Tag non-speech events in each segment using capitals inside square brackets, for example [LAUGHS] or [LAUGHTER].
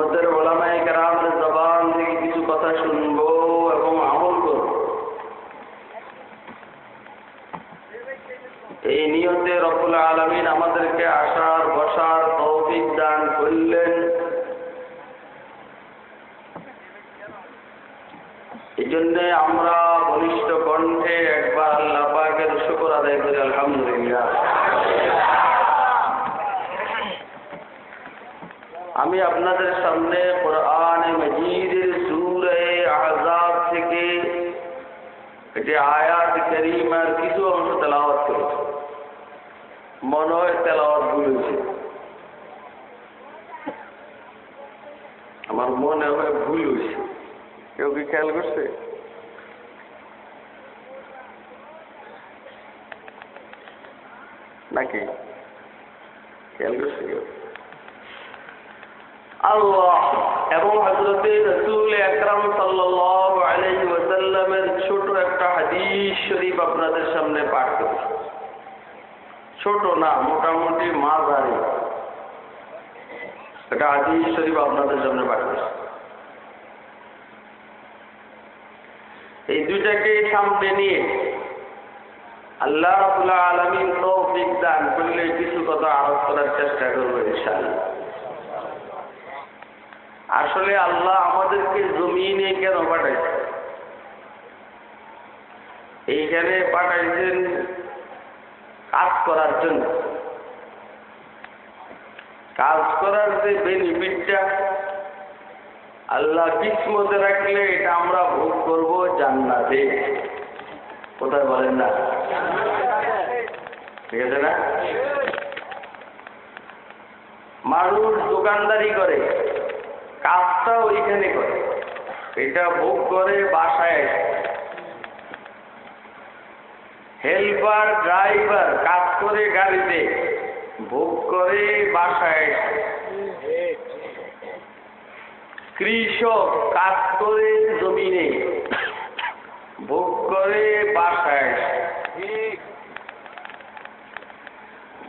উম্মতের ওলামায় কারাম জবান থেকে কিছু কথা শুনব এবং আমল করব। এই নিয়তে রকুল আলমিন আমাদেরকে আসার, বসার তৌফিক দান করলেন। এই জন্যে আমরা বলিষ্ঠ কণ্ঠে আমি আপনাদের সামনে কোরআন মজিদের সুরে আজাদ থেকে এটি আয়াত করিমার কিছু অংশ তেলাওয়াত করেছি মনে হয় তেলাওয়াত ভুলেছে আমার মনে হয় ভুল হয়েছে কেউ কি খেয়াল করছে নাকি খেয়াল করছে কেউ আল্লাহ এবং হজরতে রসুল আকরাম সাল্লাল্লাহু আলাইহি ওয়াসাল্লামের ছোট একটা হাদিস শরীফ আপনাদের সামনে পাঠ করছি ছোট না, মোটামুটি মাঝারি। একটা হাদিস শরীফ আপনাদের সামনে পাঠ করছি। এই দুইটাকে সামনে নিয়ে আল্লাহ রাবুল্লাহ আলমিন তৌফিক দান করলে কিছু কথা আরোপ করার চেষ্টা করব ইনশাআল্লাহ। আসলে আল্লাহ আমাদেরকে জমিনে কেন পাঠাইছে? এইখানে পাঠাইছেন কাজ করার জন্য। কাজ করার যে বেনিফিটটা আল্লাহ কিসমতে রাখলে এটা আমরা ভোগ করব জান্নাতে। কোথায় বলেন না? ঠিক আছে না? মানুষ দোকানদারি করে। কাজটা ওইখানে করে। এটা ভোগ করে বাসায় হেল্পার ড্রাইভার কাজ করে গাড়িতে। ভোগ করে বাসায় কৃষক, কাজ করে জমিনে। ভোগ করে বাসায়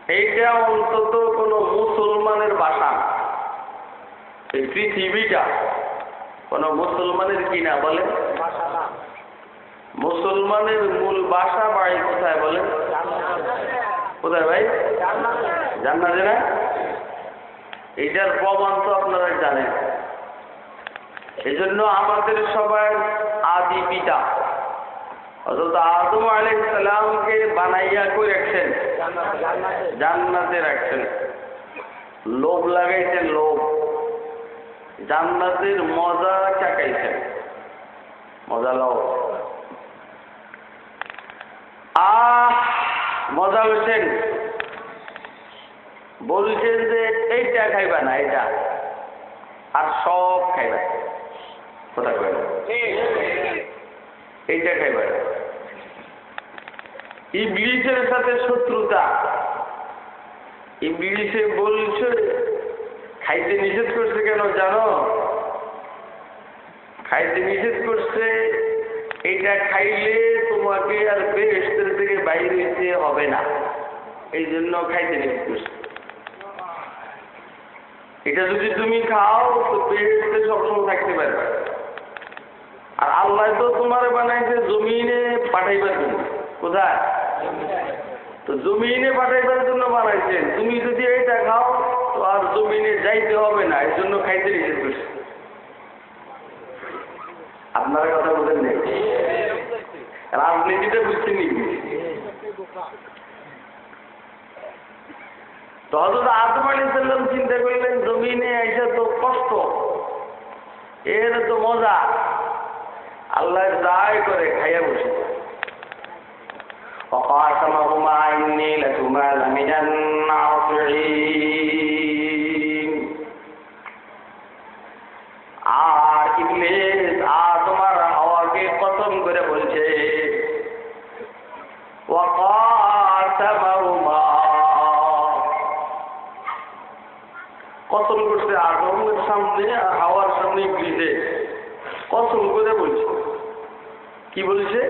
এইটা অন্তত কোনো মুসলমানের বাসা এই পৃথিবীটা কোন মুসলমানের কিনা বলে? মুসলমানের মূল বাসা বাড়ি কোথায় বলে? কোথায় ভাই? জান্নাতে না? এইটার প্রমাণ তো আপনারা জানেন। এই জন্য আমাদের সবার আদি পিতা। অর্থাৎ আদম আলাই সালামকে বানাইয়া করে রাখছেন? জান্নাতে রাখছেন। লোভ লাগাইছেন, লোভ। জান্নাতের মজা চাকাইছেন মজা লও। আহ, মজা হয়েছেন বলছেন যে এইটা খাইবা না এটা আর সব খাইবা। কোথা কইবা এইটা খাইবা। ইবলিসের সাথে শত্রুতা। ইবলিসে বলছে খাইতে নিষেধ করছে কেন জানো? খাইতে নিষেধ করছে এটা খাইলে তোমাকে আর বেহেস্তের থেকে বাইরে হইতে হবে না। এই জন্য খাইতে নিষেধ করছে। এটা যদি তুমি খাও তো বেহেস্তে সবসময় থাকতে পারবে। আর আল্লাহ তো তোমার বানাইছে জমিনে পাঠাইবার জন্য। কোথায়? তো জমিনে পাঠাইবার জন্য বানাইছেন। তুমি যদি এটা খাও তো আর জমিনে যাইতে হবে না এই জন্য খাইতে নিষেধ করছে আপনারা কথা বলেন নেই রাজনীতিটা বুঝতে নি তো হজরত আদম আলী সাল্লাম চিন্তা করলেন জমিনে এসে তো কষ্ট এর তো মজা আল্লাহ দায় করে খাইয়া বসে وقاسمهما إني لكما لمن الناصحين আর ইবলিস আর তোমার হাওয়াকে কসম করে বলছে। কসম করছে আদমের সামনে, আর হাওয়ার সামনে ইবলিসে। কসম করে বলছে। কি বলছে?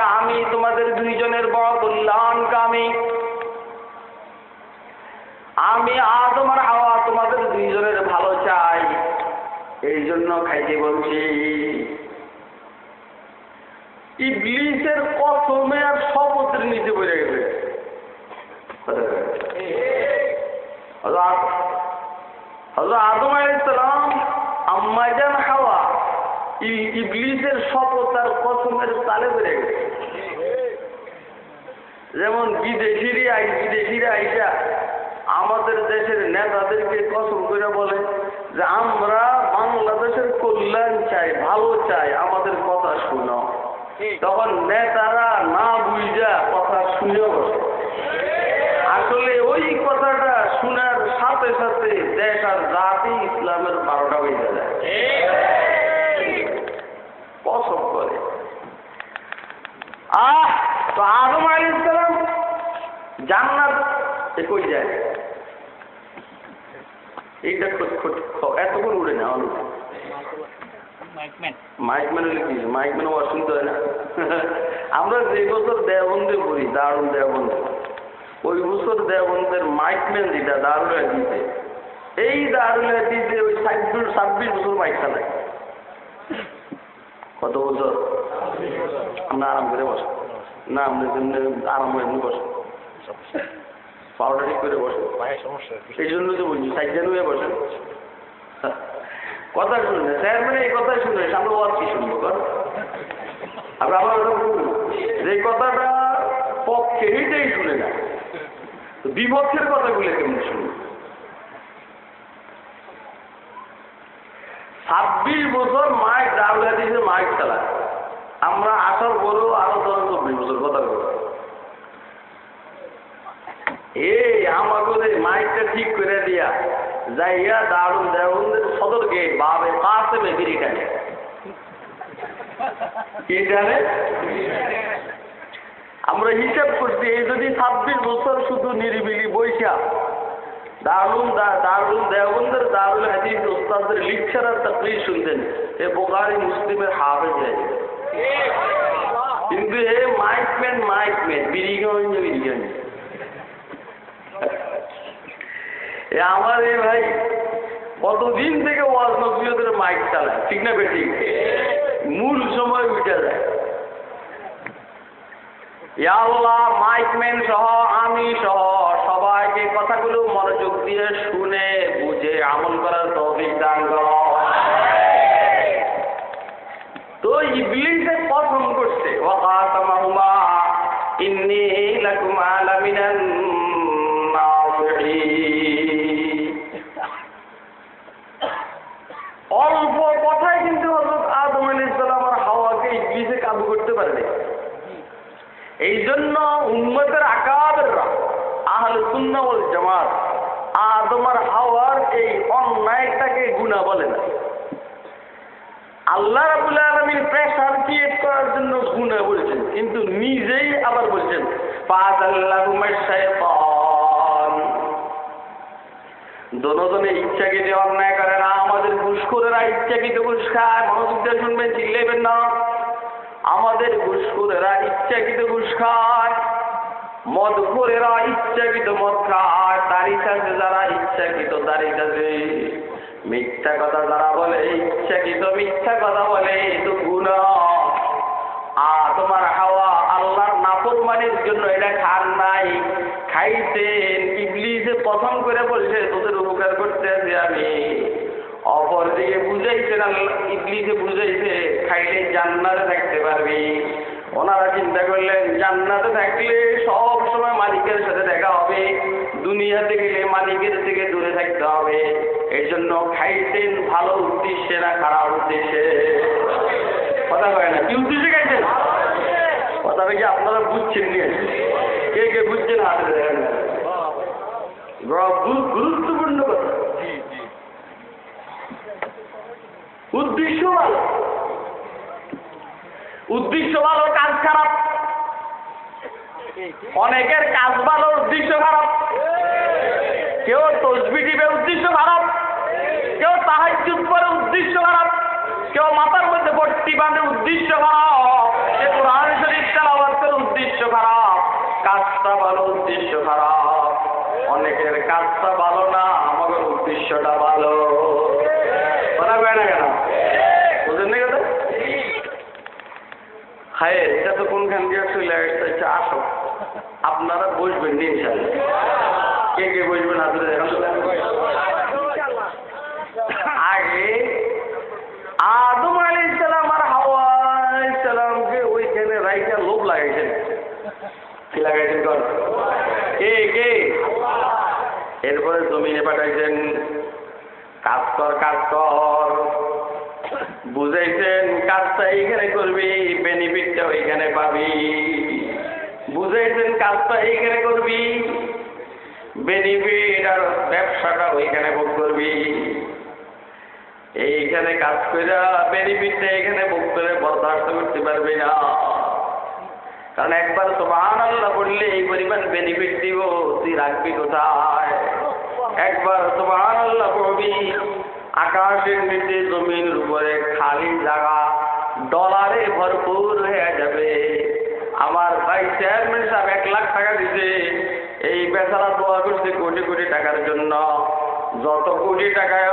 আমি তোমাদের দুইজনের বড় কল্যাণকামী। আমি আর হাওয়া তোমাদের দুইজনের ভালো চাই। এই জন্য খাইতে বলছি, ইবলিসের কসমে আর শপথের নিচে পড়ে গেছে শপথ আর কসমের গেছে যেমন বিদেশিরই আই বিদেশিরা আইসা আমাদের দেশের নেতাদেরকে কসম করে বলে যে আমরা বাংলাদেশের কল্যাণ চাই ভালো চাই আমাদের কথা শুনো। তখন নেতারা না বুঝা কথা শুনে বসে। আসলে ওই কথাটা শোনার সাথে সাথে দেশ আর জাতি ইসলামের বারোটা বেজে যায়। কসম করে। আহ তো আদম আলী ইসলাম জান্নাত এ কই যায় এইটা এতক্ষণ উড়ে না অনেক। মাইক হলে কি? মাইক ম্যান ওয়াজ হয় না। আমরা যে বছর দেওবন্দে পড়ি দারুণ দেওবন্দে। ওই বছর দেওবন্দের মাইক যেটা দারুণ দিতে এই দারুণ দিতে ওই ছাব্বিশ ছাব্বিশ বছর মাইক চালায়। কত বছর? আমরা আরাম করে বসো না আমরা আরাম করে বসো পাউডার ঠিক করে বসো। এই জন্য তো বলছি সাইকেল হয়ে বসেন কথা শুনবে স্যার মানে এই কথাই শুনবে আমরা ওয়াজ কি শুনব কর আমরা আবার ওটা বলব যে কথাটা পক্ষে এইটাই শুনে না বিপক্ষের কথাগুলো কেমন শুনবে? ছাব্বিশ বছর মাইক দাবলা দিয়েছে মাইক চালায় আমরা আসার পরেও আরও দশ চব্বিশ বছর কথা বলব এই আমাকে মাইকটা ঠিক করে দিয়া যাইয়া দারুণ দেওয়ানদের সদর গেট বাবে পাশে বেবিরি আমরা হিসাব করছি এই যদি ছাব্বিশ বছর শুধু নিরিবিলি বৈশা দারুণ দারুণ দেওবন্দের দারুল হাদিস ওস্তাদের লিকচার আর তাকলির শুনতেন এ বোকারি মুসলিমের হাফেজ হয়ে কিন্তু এ mike man mike man Biriganj Biriganj আমার এই ভাই কতদিন থেকে ওয়াজ নসিহতের মাইক চালায়, ঠিক না বেটি মূল সময় উঠে যায়। ইয়া আল্লাহ মাইকম্যান সহ, আমি সহ, সবাইকে কথাগুলো মনোযোগ দিয়ে শুনে, বুঝে আমল করার তৌফিক দান তো ইবলিসে পছন্দ করছে। ওয়াকাতামাহুমা ইন্নী লাকুমা লামিনান অল্প কথায় কিন্তু হযরত আদম আলাইহিস সালাম আর হাওয়াকে ইবলিসে কাবু করতে পারেনি এই জন্য উম্মতের আকাবেররা, আহলে সুন্নাহ ওয়াল জামাত, আদম আর হাওয়ার এই অন্যায়টাকে গুনাহ বলে না। আল্লাহ রাবুল আলমীর প্রেশার ক্রিয়েট করার জন্য গুণা বলছেন, কিন্তু নিজেই আবার বলছেন পাঁচ আল্লাহ দোনোজনে ইচ্ছাকৃত অন্যায় করে না, আমাদের ঘুষখোরেরা ইচ্ছাকৃত ঘুষ খায় মনোযোগ দিয়ে শুনবেন চিল্লেবেন না। আমাদের ঘুষখোরেরা ইচ্ছাকৃত ঘুষ খায় মদখোরেরা ইচ্ছাকৃত মদ খায়। দাড়ি চাষে যারা ইচ্ছাকৃত দাড়ি চাষে মিথ্যা কথা যারা বলে, ইচ্ছাকৃত মিথ্যা কথা বলে তো গুণা আর তোমার হাওয়া আল্লাহর নাফরমানির জন্য এটা খান নাই। খাইতেন ইবলিসে প্রথম করে বলছে, তোদের উপকার করতে আছি আমি। অপর দিকে বুঝাইছেন আল্লাহ, ইবলিসে বুঝাইছে, খাইলে জান্নাতে থাকতে পারবি। ওনারা চিন্তা করলেন, জান্নাতে থাকলে সব সময় মালিকের সাথে দেখা হবে। দুনিয়াতে গেলে মালিকের থেকে দূরে থাকতে হবে। এই জন্য খাইতেন ভালো উদ্দেশ্যে না খারাপ উদ্দেশ্যে? কথা কয় না। কি উদ্দেশ্যে খাইছেন? কথাটা কি আপনারা বুঝছেন নিয়ে কে কে বুঝছেন হাতে দেখেন গুরুত্বপূর্ণ কথা। উদ্দেশ্য ভালো উদ্দেশ্য ভালো কাজ খারাপ। অনেকের কাজ ভালো উদ্দেশ্য খারাপ। কেউ তসবি দিবে উদ্দেশ্য খারাপ। কেউ তাহাজুদ করে উদ্দেশ্য খারাপ। কেউ মাথার মধ্যে ভর্তি বাঁধে উদ্দেশ্য খারাপ। সে কোরআন উদ্দেশ্য খারাপ, কাজটা ভালো উদ্দেশ্য খারাপ। অনেকের কাজটা ভালো না আমাদের উদ্দেশ্যটা ভালো। না কেন? হায়, এটা তো কোনখান দিয়ে চলে আচ্ছা আসো। আপনারা বসবেন নি ইনশাল্লাহ কে কে বসবেন দেখান তো। আগে আদম আলী ইসলাম আর হাওয়া ইসলামকে ওইখানে রাইটা লোভ লাগাইছেন কি লাগাইছেন কর কে কে এরপরে জমিনে পাঠাইছেন কাজ কর কাজ কর বুঝাইছেন কাজটা এইখানে করবি বেনিফিটটা ওইখানে পাবি। বুঝাইছেন কাজটা এইখানে করবি? বেনিফিট আর ব্যবসাটা ওইখানে ভোগ করবি। এইখানে কাজ করে বেনিফিটটা এখানে ভোগ করে বরদাস্ত করতে পারবি না। কারণ একবার সোমান আল্লাহ বললে এই পরিমাণ বেনিফিট দিব, তুই রাখবি কোথায়? একবার সোমান আল্লাহ পড়বি আকাশের নিচে জমির উপরে খালি জায়গা ডলারে ভরপুর হয়ে যাবে। আমার ভাই চেয়ারম্যান সাহেব এক লাখ টাকা দিছে। এই বেচারা দোয়া করছে কোটি কোটি টাকার জন্য। যত কোটি টাকায়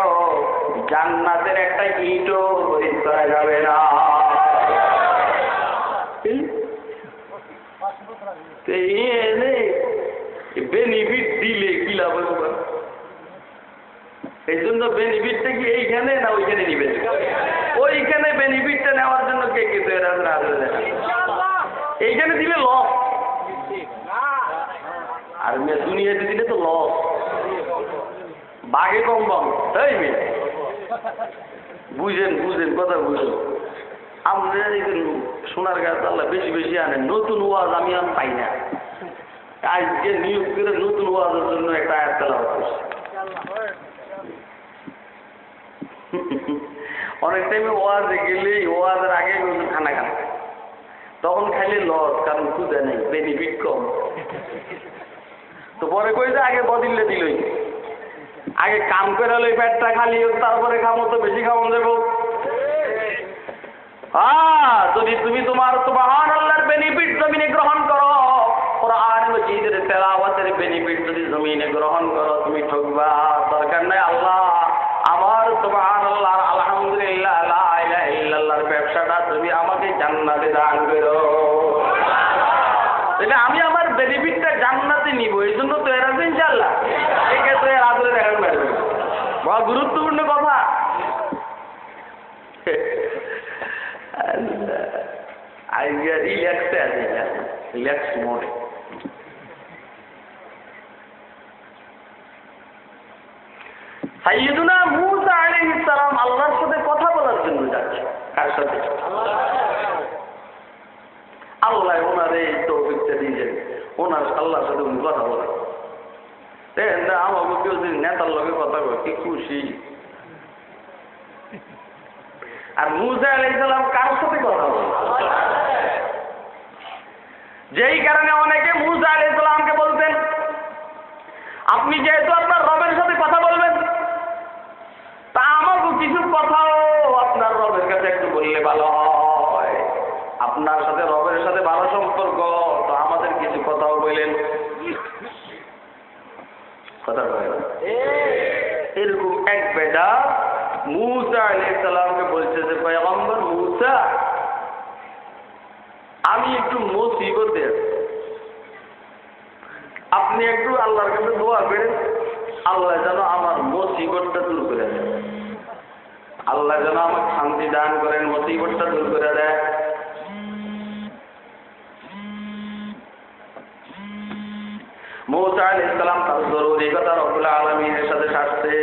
জান্নাতের একটা ইটও করা যাবে না। বেনিফিট দিলে কি লাভ হবে এই জন্য বেনিফিটটা কি এইখানে না ওইখানে নিবেন? ওইখানে বেনিফিটটা নেওয়ার জন্য কে কে তৈরি আছেন আদরে দেখা এইখানে দিলে লস আর মেয়ে দুনিয়াতে দিলে তো লস বাঘে কম কম তাই মেয়ে বুঝেন বুঝেন কথা বুঝেন। আমরা সোনার গাছ আল্লাহ বেশি বেশি আনেন নতুন ওয়াজ আমি আর পাই না। আজকে নিয়োগ করে নতুন ওয়াজের জন্য একটা আয়াত করছি। [LAUGHS] অনেক টাইমে ওয়াজে গেলে ওয়াজের আগে খানা খান তখন খাইলে লস, কারণ খুঁজে নেই বেনিফিট কম। তো পরে কই যে আগে বদিলে দিলই আগে কাম করে লই পেটটা খালি, তারপরে খামো তো বেশি খাওয়ান দেবো। যদি তুমি তোমার সুবহান আল্লাহর বেনিফিট জমিনে গ্রহণ করো, কোরআন মজিদের তেলাওয়াতের বেনিফিট যদি জমিনে গ্রহণ করো, তুমি ঠকবা। দরকার নাই আল্লাহ, আমার সুবহান আল্লাহ, আলহামদুলিল্লাহ, লা ইলাহা ইল্লাল্লাহর ব্যবসাটা তুমি আমাকে জান্নাতে দান করো। তাহলে আমি আমার বেনিফিটটা জান্নাতে নিব, এই জন্য তো এরা ইনশাল্লাহ একে তো এর আদরে দেখান পারবে বড় গুরুত্বপূর্ণ কথা। আজকে রিল্যাক্সে আছে রিল্যাক্স মোডে সাইয়্যিদুনা মুসা আল্লাহর সাথে কথা বলার জন্য যাচ্ছে। কার সাথে? আল্লাহ ওনারে এই তৌফিকটা দিয়েছেন ওনার আল্লাহর সাথে উনি কথা বলে আমাকে কেউ যদি নেতার লগে কথা বলে, কি খুশি? আর মুসা আলাইসালাম কার সাথে কথা বলে? যেই কারণে অনেকে মুসা আলাইসালামকে বলতেন, আপনি যেহেতু আপনার রবের সাথে কথা বলবেন তা আমাকে কিছু কথাও আপনার রবের কাছে একটু বললে ভালো হয়। আপনার সাথে রবের সাথে ভালো সম্পর্ক, তো আমাদের কিছু কথাও বললেন কথা এরকম এক বেটা মুসা সালামকে বলছে যে, পয়গম্বর মুসা, আমি একটু মুসিবতে। আপনি একটু আল্লাহর কাছে দোয়া করেন, আল্লাহ যেন আমার মুসিবতটা দূর করে দেয় আল্লাহ যেন আমাকে শান্তি দান করেন, মুসিবতটা দূর করে দেয়। মৌসা আল ইসলাম তার জরুরি কথা রব্বুল আলমিনের সাথে সারছে।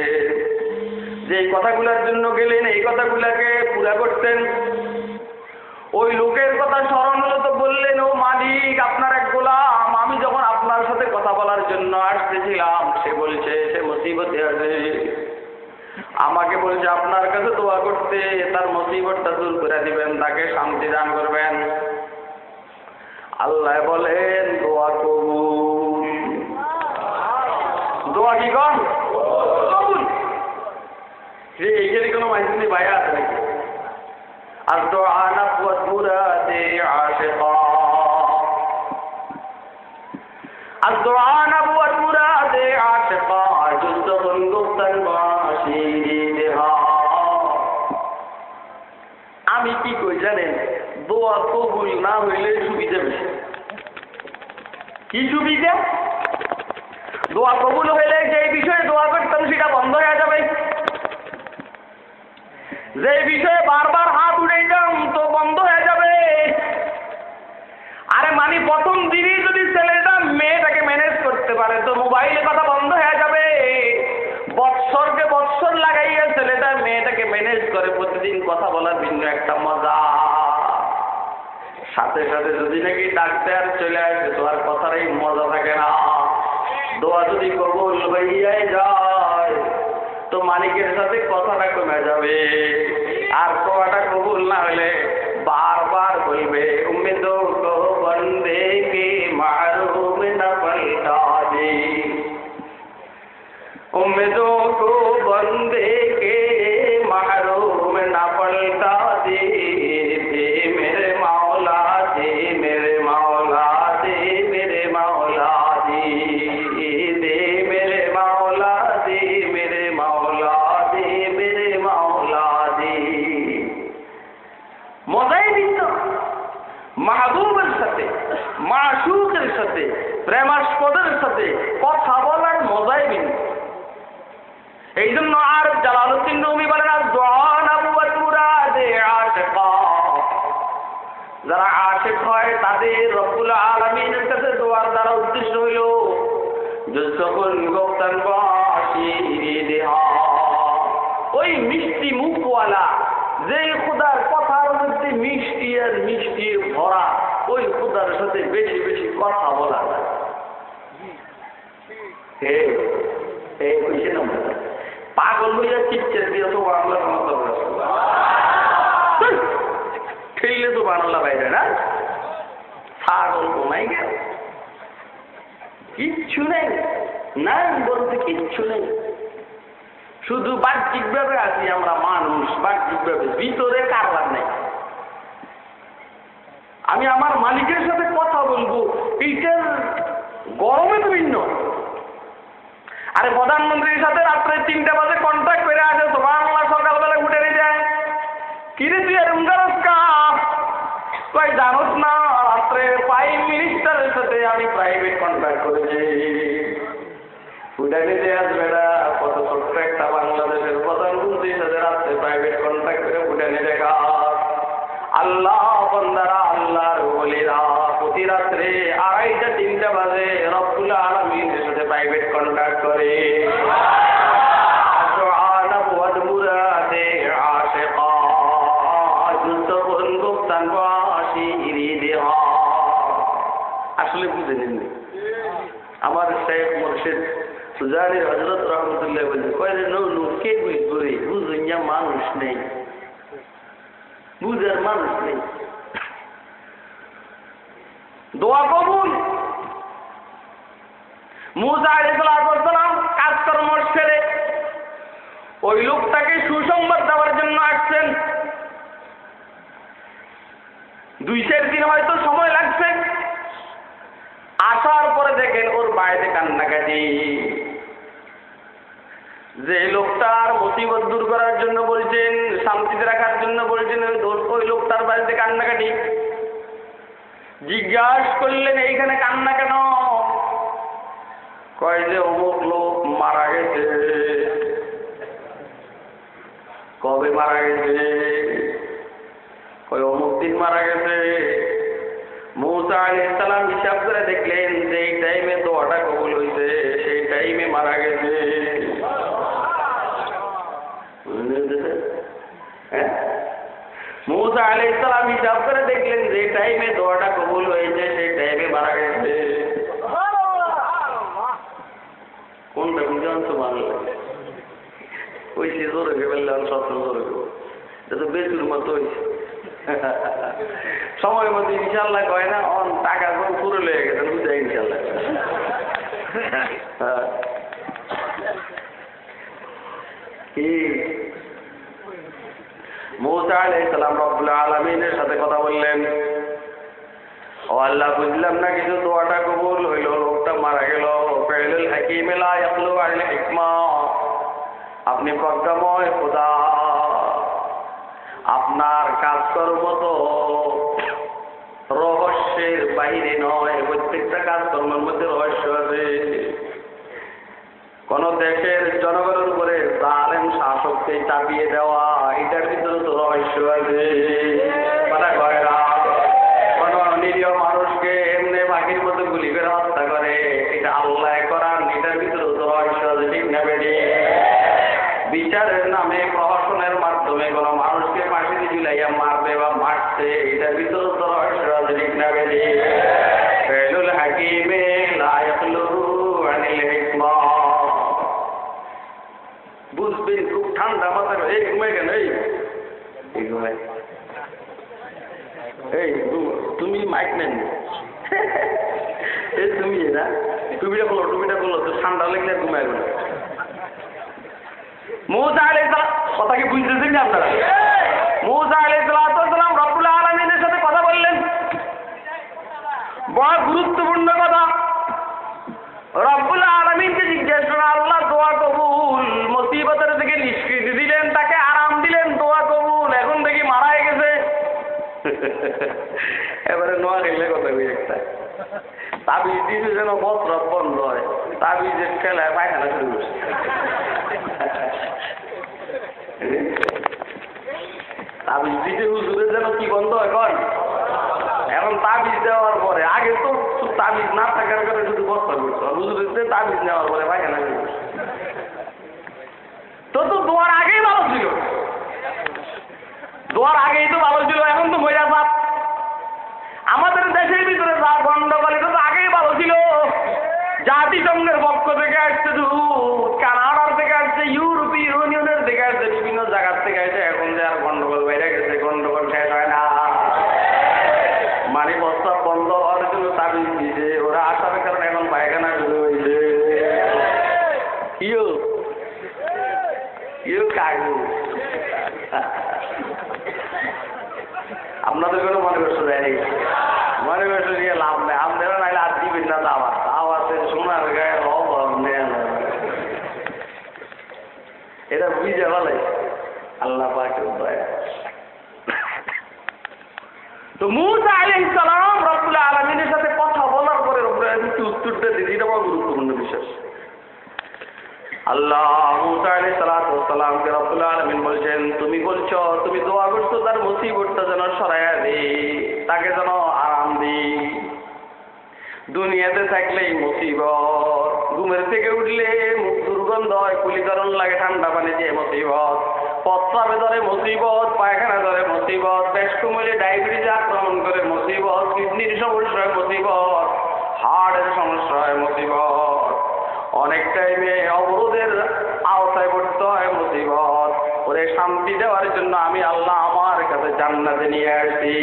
যে এই কথাগুলোর জন্য গেলেন, এই কথাগুলাকে পুরা করতেন। ওই লোকের কথা স্মরণ হলো তো বললেন, ও মালিক, আপনার এক গোলাম, আমি যখন আপনার সাথে কথা বলার জন্য আসতেছিলাম, সে বলছে, সে মুসিবতে আছে। আমাকে বলছে, আপনার কাছে দোয়া করতে তার মুসিবতটা দূর করে দিবেন, তাকে শান্তি দান করবেন। আল্লাহ বলেন, দোয়া কবুল। দোয়া কি কন কবুল। এইখানে কোনো মাইসিনী ভাইয়া আছে নাকি? আর দোয়া আনা পুরাতে আশেক। আর আনা না হইলে সুবিধা বেশি কি সুবিধা? দোয়া কবুল হইলে যে বিষয়ে দোয়া করতাম সেটা বন্ধ হয়ে যাবে। যে বিষয়ে বারবার হাত উঠে যাম, তো বন্ধ হয়ে যাবে। আরে মানে প্রথম দিনই যদি ছেলেটা মেয়েটাকে ম্যানেজ করতে পারে, তো মোবাইলের কথা বন্ধ হয়ে যাবে। বৎসরকে বৎসর লাগাইয়া ছেলেটা মেয়েটাকে ম্যানেজ করে, প্রতিদিন কথা বলার ভিন্ন একটা মজা। সাথে সাথে যদি নাকি ডাক্তার চলে আসে তোমার কথার এই মজা থাকে না। দোয়া যদি কবুল হইয়াই যায়, তো মালিকের সাথে কথাটা কমে যাবে। আর কথাটা কবুল না হলে বারবার বলবে উম্মেদ বন্দে কে মারুম না উম্মেদ বন্দে কে মারুম না পাল্টা না বলতে কিচ্ছু নেই। শুধু বাহ্যিক ভাবে আছি আমরা মানুষ বাহ্যিক ভাবে ভিতরে কারবার নেই। আমি আমার মালিকের সাথে কথা বলব। এইটার গরমে তো ভিন্ন। আরে প্রধানমন্ত্রীর সাথে রাত্রে তিনটা বাজে কন্ট্যাক্ট করে আসে দুই চার দিন হয়তো সময় লাগছে। আসার পরে দেখেন ওর বাইরে কান্নাকাটি। যে লোকটার মুসিবত দূর করার জন্য বলছেন, শান্তিতে রাখার জন্য বলছেন ওই লোকটার বাড়িতে কান্নাকাটি। জিজ্ঞাসা করলেন, এইখানে কান্না কেন? কয় যে অমুক লোক মারা গেছে। কবে মারা গেছে? কয় অমুক দিন মারা গেছে? মৌসা আলী হিসাব করে দেখলেন যে টাইমে দোয়াটা কবুল হয়েছে সেই টাইমে মারা গেছে। হ্যাঁ? মৌসা আলী হিসাব করে দেখলেন যে টাইমে দোয়াটা কবুল হয়েছে, সেই টাইমে মারা গেছে। কোনটা বুঝে আনছো ভালো ওই সে জোরে আমি স্বপ্ন জোরে এটা তো বেচুর মতো হয়েছে [LAUGHS] সময় মতো ইনশাল্লাহ কয় না, অন টাকা কোন পুরো লেগে গেছে বুঝে ইনশাল্লাহ [LAUGHS] মৌসা আলাইসালাম আলমিনের সাথে কথা বললেন। ও আল্লাহ, বুঝলাম না কিছু, দোয়াটা কবুল হইল লোকটা মারা গেল। আপনি প্রজ্ঞাময়, খোদা আপনার কাজকর্ম তো রহস্যের বাইরে নয়, প্রত্যেকটা কাজকর্মের মধ্যে রহস্য আছে। কোন দেশের জনগণের উপরে জালেম শাসককে চাপিয়ে দেওয়া, এটার ভিতরে তো রহস্য আছে। কয় কোন নিরীহ মানুষকে এমনি বাকির মতো গুলি করে হত্যা করে, এটা আল্লাহ না আপনারা? মৌসা আলাই সালাম রব্বুল আলমিনের সাথে কথা বললেন। বড় গুরুত্বপূর্ণ কথা। রব্বুল আলমিনকে জিজ্ঞেস করে আল্লাহ দোয়া কবুল, মুসিবতের থেকে নিষ্কৃতি দিলেন, তাকে আরাম দিলেন, দোয়া কবুল, এখন দেখি মারাই গেছে। এবারে নোয়া খেলে কথা কই একটা? তাবিজ দিছে যেন বস্ত্র বন্ধ হয়, তাবিজের খেলায় পায়খানা শুরু করছে তাবিজ দিতে হুজুরের যেন কি বন্ধ কন এখন তাবিজ দেওয়ার পরে, আগে তো শুধু তাবিজ না থাকার কারণে শুধু বস্তা করতো আর হুজুরের তাবিজ নেওয়ার পরে শুরু করছে তো তো দোয়ার আগেই ভালো ছিল। দোয়ার আগেই তো ভালো ছিল, এখন তো মজা সাপ আমাদের দেশের ভিতরে যা গন্ডগোল, এটা তো আগেই ভালো ছিল। জাতিসংঘের পক্ষ থেকে আসছে দূত কানাডার থেকে আসছে ইউরোপীয় ইউনিয়নের থেকে আসছে বিভিন্ন জায়গার থেকে আসছে এখন যে আর গন্ডগোল বাইরে গেছে গন্ডগোল শেষ হয় না মানে বস্তা বন্ধ হওয়ার জন্য তাবিজ দিয়েছে ওরা আসার কারণে এখন পায়খানা শুরু হয়েছে ইউ ইউ কাগু আপনাদের কোনো মনে করছ জানি মনে করছ নিয়ে লাভ নেই আপনারা নাইলে আর দিবেন না দাওয়া দাওয়াতে সোনার গায়ে অভাব নেন এটা বুঝে বলে আল্লাহ পাকে দয়া তো মুসা আলাইহিস সালাম রব্বুল আলামিনের সাথে কথা বলার পরে রব্বুল আলামিন কি উত্তরটা দিয়েছে এটা বড় গুরুত্বপূর্ণ বিষয় আল্লাহ মুসা আলাইহিস সালাতু রব্বুল আলামিন বলছেন, তুমি বলছো, তুমি দোয়া করছ, তার মুসিবতটা যেন সরাইয়া দে তাকে যেন আরাম দি দুনিয়াতে থাকলেই মুসিবত, ঘুমের থেকে উঠলে দুর্গন্ধ হয়, কুলিকরণ লাগে, ঠান্ডা পানি দিয়ে মুসিবত ধরে মুসিবত, পায়খানা ধরে মুসিবত, পেট কমলে ডায়াবেটিস আক্রমণ করে মুসিবত, কিডনির সমস্যা হয় মুসিবত, হার্টের সমস্যা হয় মুসিবত। অনেক টাইমে অবরোধের আওতায় পড়তে হয় মুসিবত। ওরে শান্তি দেওয়ার জন্য আমি আল্লাহ আমার কাছে জান্নাতে নিয়ে আসছি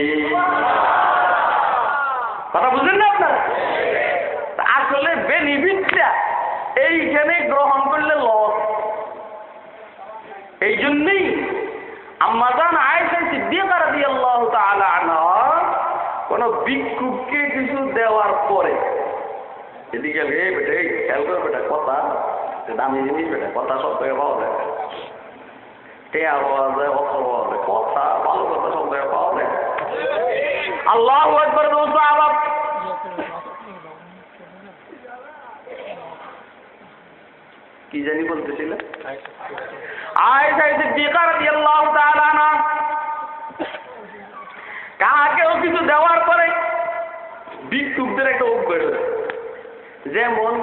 কথা বুঝলেন না আপনার? আসলে বেনিফিটটা এইখানে গ্রহণ করলে লস। এই জন্যই আম্মাজান আয়েশা সিদ্দিকা রাদিয়াল্লাহু তাআলা আনহা কোন ভিক্ষুককে কিছু দেওয়ার পরে এদিকে রে বেটে খেয়াল করে বেটা কথা দামি জিনিস বেটা কথা সব জায়গায় পাওয়া যায় টেয়া পাওয়া যায় অস্ত্র পাওয়া যায় কথা ভালো কথা সব জায়গায় পাওয়া যায় আল্লাহ একবার আবার কি জানি বলতেছিলে আয়েশা সিদ্দিকা রাদিয়াল্লাহু তাআলা আনহা কাকেও কিছু দেওয়ার পরে ভিক্ষুকদের একটা অভ্যাস। যেমন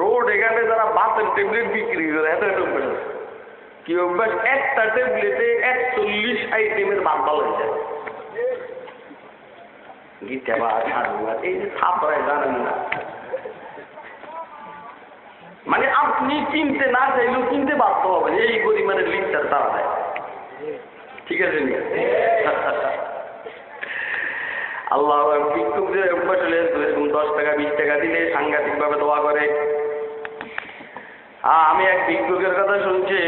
রোড এখানে যারা বাতের ট্যাবলেট বিক্রি করে, এত আছে। কি অভ্যাস একটা ট্যাবলেটে একচল্লিশ আইটেমের বাদ ভালো হয়ে যায় বা এই যে ছাপড়ায় জানেন না মানে আপনি কিনতে না চাইলেও কিনতে বাধ্য হবেন, এই পরিমাণের লিটার তারা দেয় ঠিক আছে নি? আল্লাহ ভিক্ষুকদের এরকম দশ টাকা, বিশ টাকা দিলে সাংঘাতিকভাবে দোয়া করে। আমি এক ভিক্ষুকের কথা শুনছি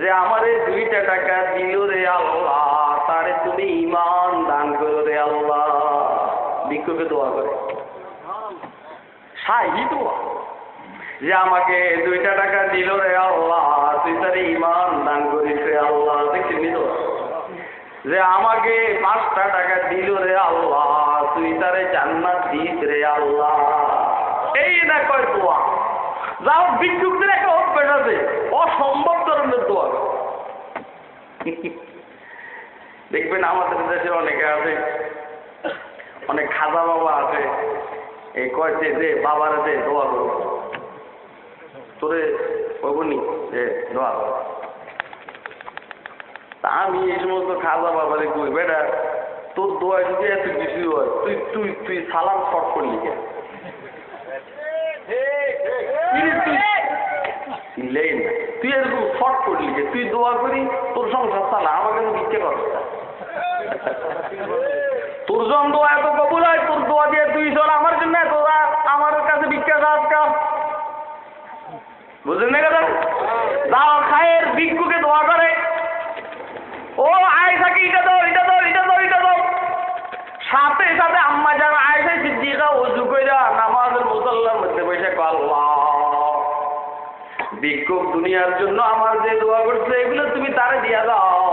যে, আমারে দুইটা টাকা দিল রে আল্লাহ, তারে তুমি ইমান দান করো রে আল্লাহ। ভিক্ষুকে দোয়া করে। সাহি দোয়া। যে আমাকে দুইটা টাকা দিল রে আল্লাহ, তুই তার ইমান দান করিস রে আল্লাহ। দেখছিনি তো? যে আমাকে পাঁচটা টাকা দিল রে আল্লাহ, তুই তারে জান্নাত দিস রে আল্লাহ। এই না কয় দোয়া। যাও ভিক্ষুকদের একটা অভ্যাস আছে, অসম্ভব ধরনের দোয়া। দেখবেন আমাদের দেশে অনেকে আছে, অনেক খাজা বাবা আছে, এই কয়েছে যে বাবার দে দোয়া করো তোরে কবনি যে দোয়া করো আমি এই সমস্ত খাজা বাবারে কই? বেটা, তোর দোয়া যদি এত কিছু হয়, তুই তুই তুই সালাম শর্ট করলি কেন? তুই এরকম শর্ট করলি যে তুই দোয়া করি, তোর সংসার চালা আমাকে তো ভিক্ষে কর তোর জন দোয়া এত কবুল হয়, তোর দোয়া দিয়ে তুই চল আমার জন্য এত আমার কাছে কাজ কাজ। বুঝলেন না কথা? দাও, খায়ের ভিক্ষুকে দোয়া করে। ও আয়সাকে এটা দাও এটা দাও এটা দাও এটা দাও। সাথে সাথে আম্মা যান আয়সা সিদ্দিকা অজু কইরা নামাজের মুসল্লার মধ্যে বসে আল্লাহ, ভিক্ষুক দুনিয়ার জন্য আমার যে দোয়া করছে, এগুলো তুমি তারে দিয়া দাও।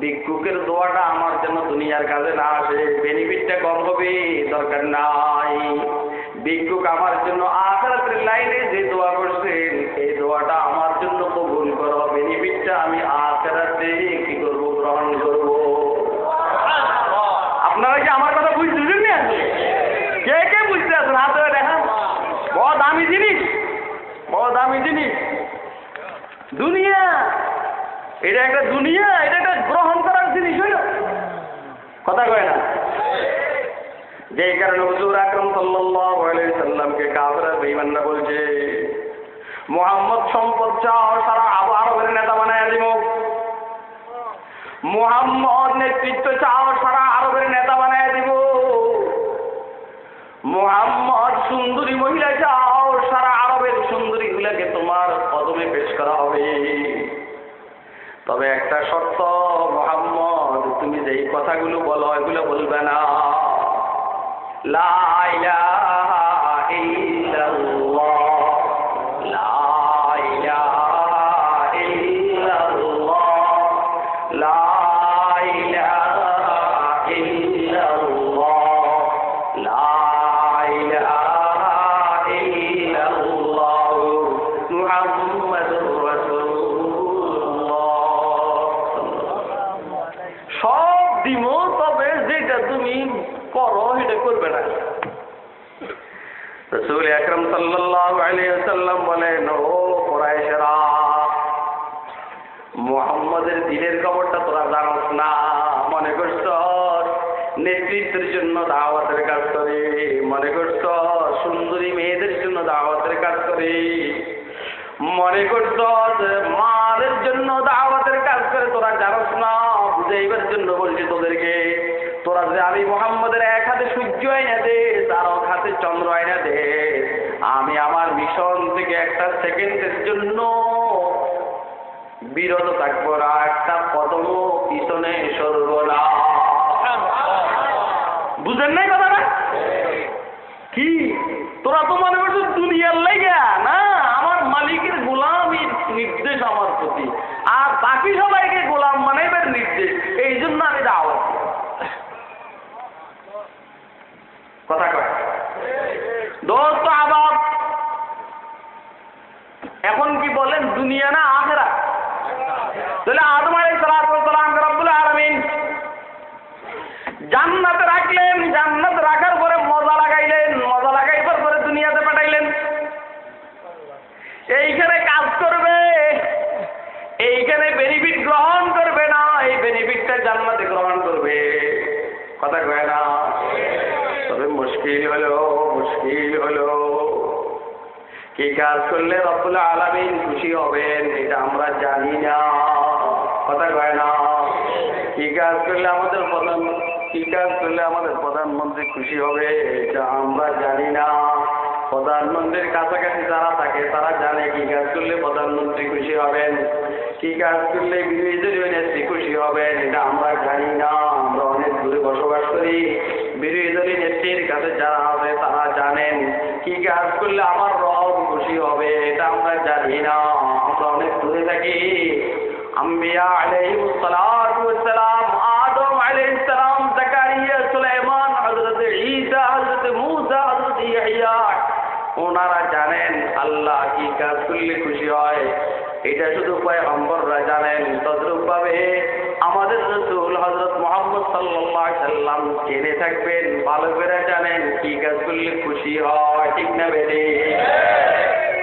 ভিক্ষুকের দোয়াটা আমার জন্য দুনিয়ার কাজে না আসে বেনিফিটটা কম হবে, দরকার নাই। ভিক্ষুক আমার জন্য আখরাতের লাইনে যে দোয়া করছেন, এই দোয়াটা কে কে বুঝতে আছেন? হাতে দেখেন। বড় দামি জিনিস। বড় দামি জিনিস। দুনিয়া। এটা একটা দুনিয়া, এটা একটা গ্রহণ করার জিনিস, হইল? কথা কয় না? যে কারণে হুজুর আকরম সাল্লাল্লাহু আলাইহি সাল্লামকে কাফেররা বেঈমানরা বলছে, মোহাম্মদ সম্পদ চাও, সারা আবু আরবের নেতা বানায় দিব। মোহাম্মদ নেতৃত্ব চাও, সারা আরবের নেতা বানায় দিব। মোহাম্মদ সুন্দরী মহিলা, যাও, সারা আরবের সুন্দরী গুলাকে তোমার কদমে পেশ করা হবে। তবে একটা শর্ত, মোহাম্মদ, তুমি যেই কথাগুলো বলো, এগুলো বলবে না। লা কি কাজ করলে রব্বুল আলামিন খুশি হবেন, এটা আমরা জানি না, কথা কয় না। কি কাজ করলে আমাদের প্রধান, কি কাজ করলে আমাদের প্রধানমন্ত্রী খুশি হবে, এটা আমরা জানি না। প্রধানমন্ত্রীর কাছাকাছি যারা থাকে, তারা জানে কি কাজ করলে প্রধানমন্ত্রী খুশি হবেন, কি কাজ করলে বিরোধী দলীয় নেত্রী খুশি হবেন, এটা আমরা জানি না। সমাজে বসবাস করি বিরোধী দলীয় নেত্রীর কাছে যারা আছে, তারা জানেন কি কাজ করলে আমার রব খুশি হবে, এটা আমরা জানি না। আমরা অনেক দূরে থাকি। আম্বিয়া আলাইসালাম আদম আলাইসালাম জাকারিয়া, সুলাইমান হজরত ঈসা হজরত মুসা হজরত ইয়াহিয়া, ওনারা জানেন আল্লাহ কি কাজ করলে খুশি হয়। এটা শুধু পয়গম্বররা জানেন। তদ্রুপ ভাবে আমাদের রসুল হজরত মোহাম্মদ সাল্লাহ সাল্লাম জেনে থাকবেন ভালো করে জানেন কি কাজ করলে খুশি হয় ঠিক না বেরে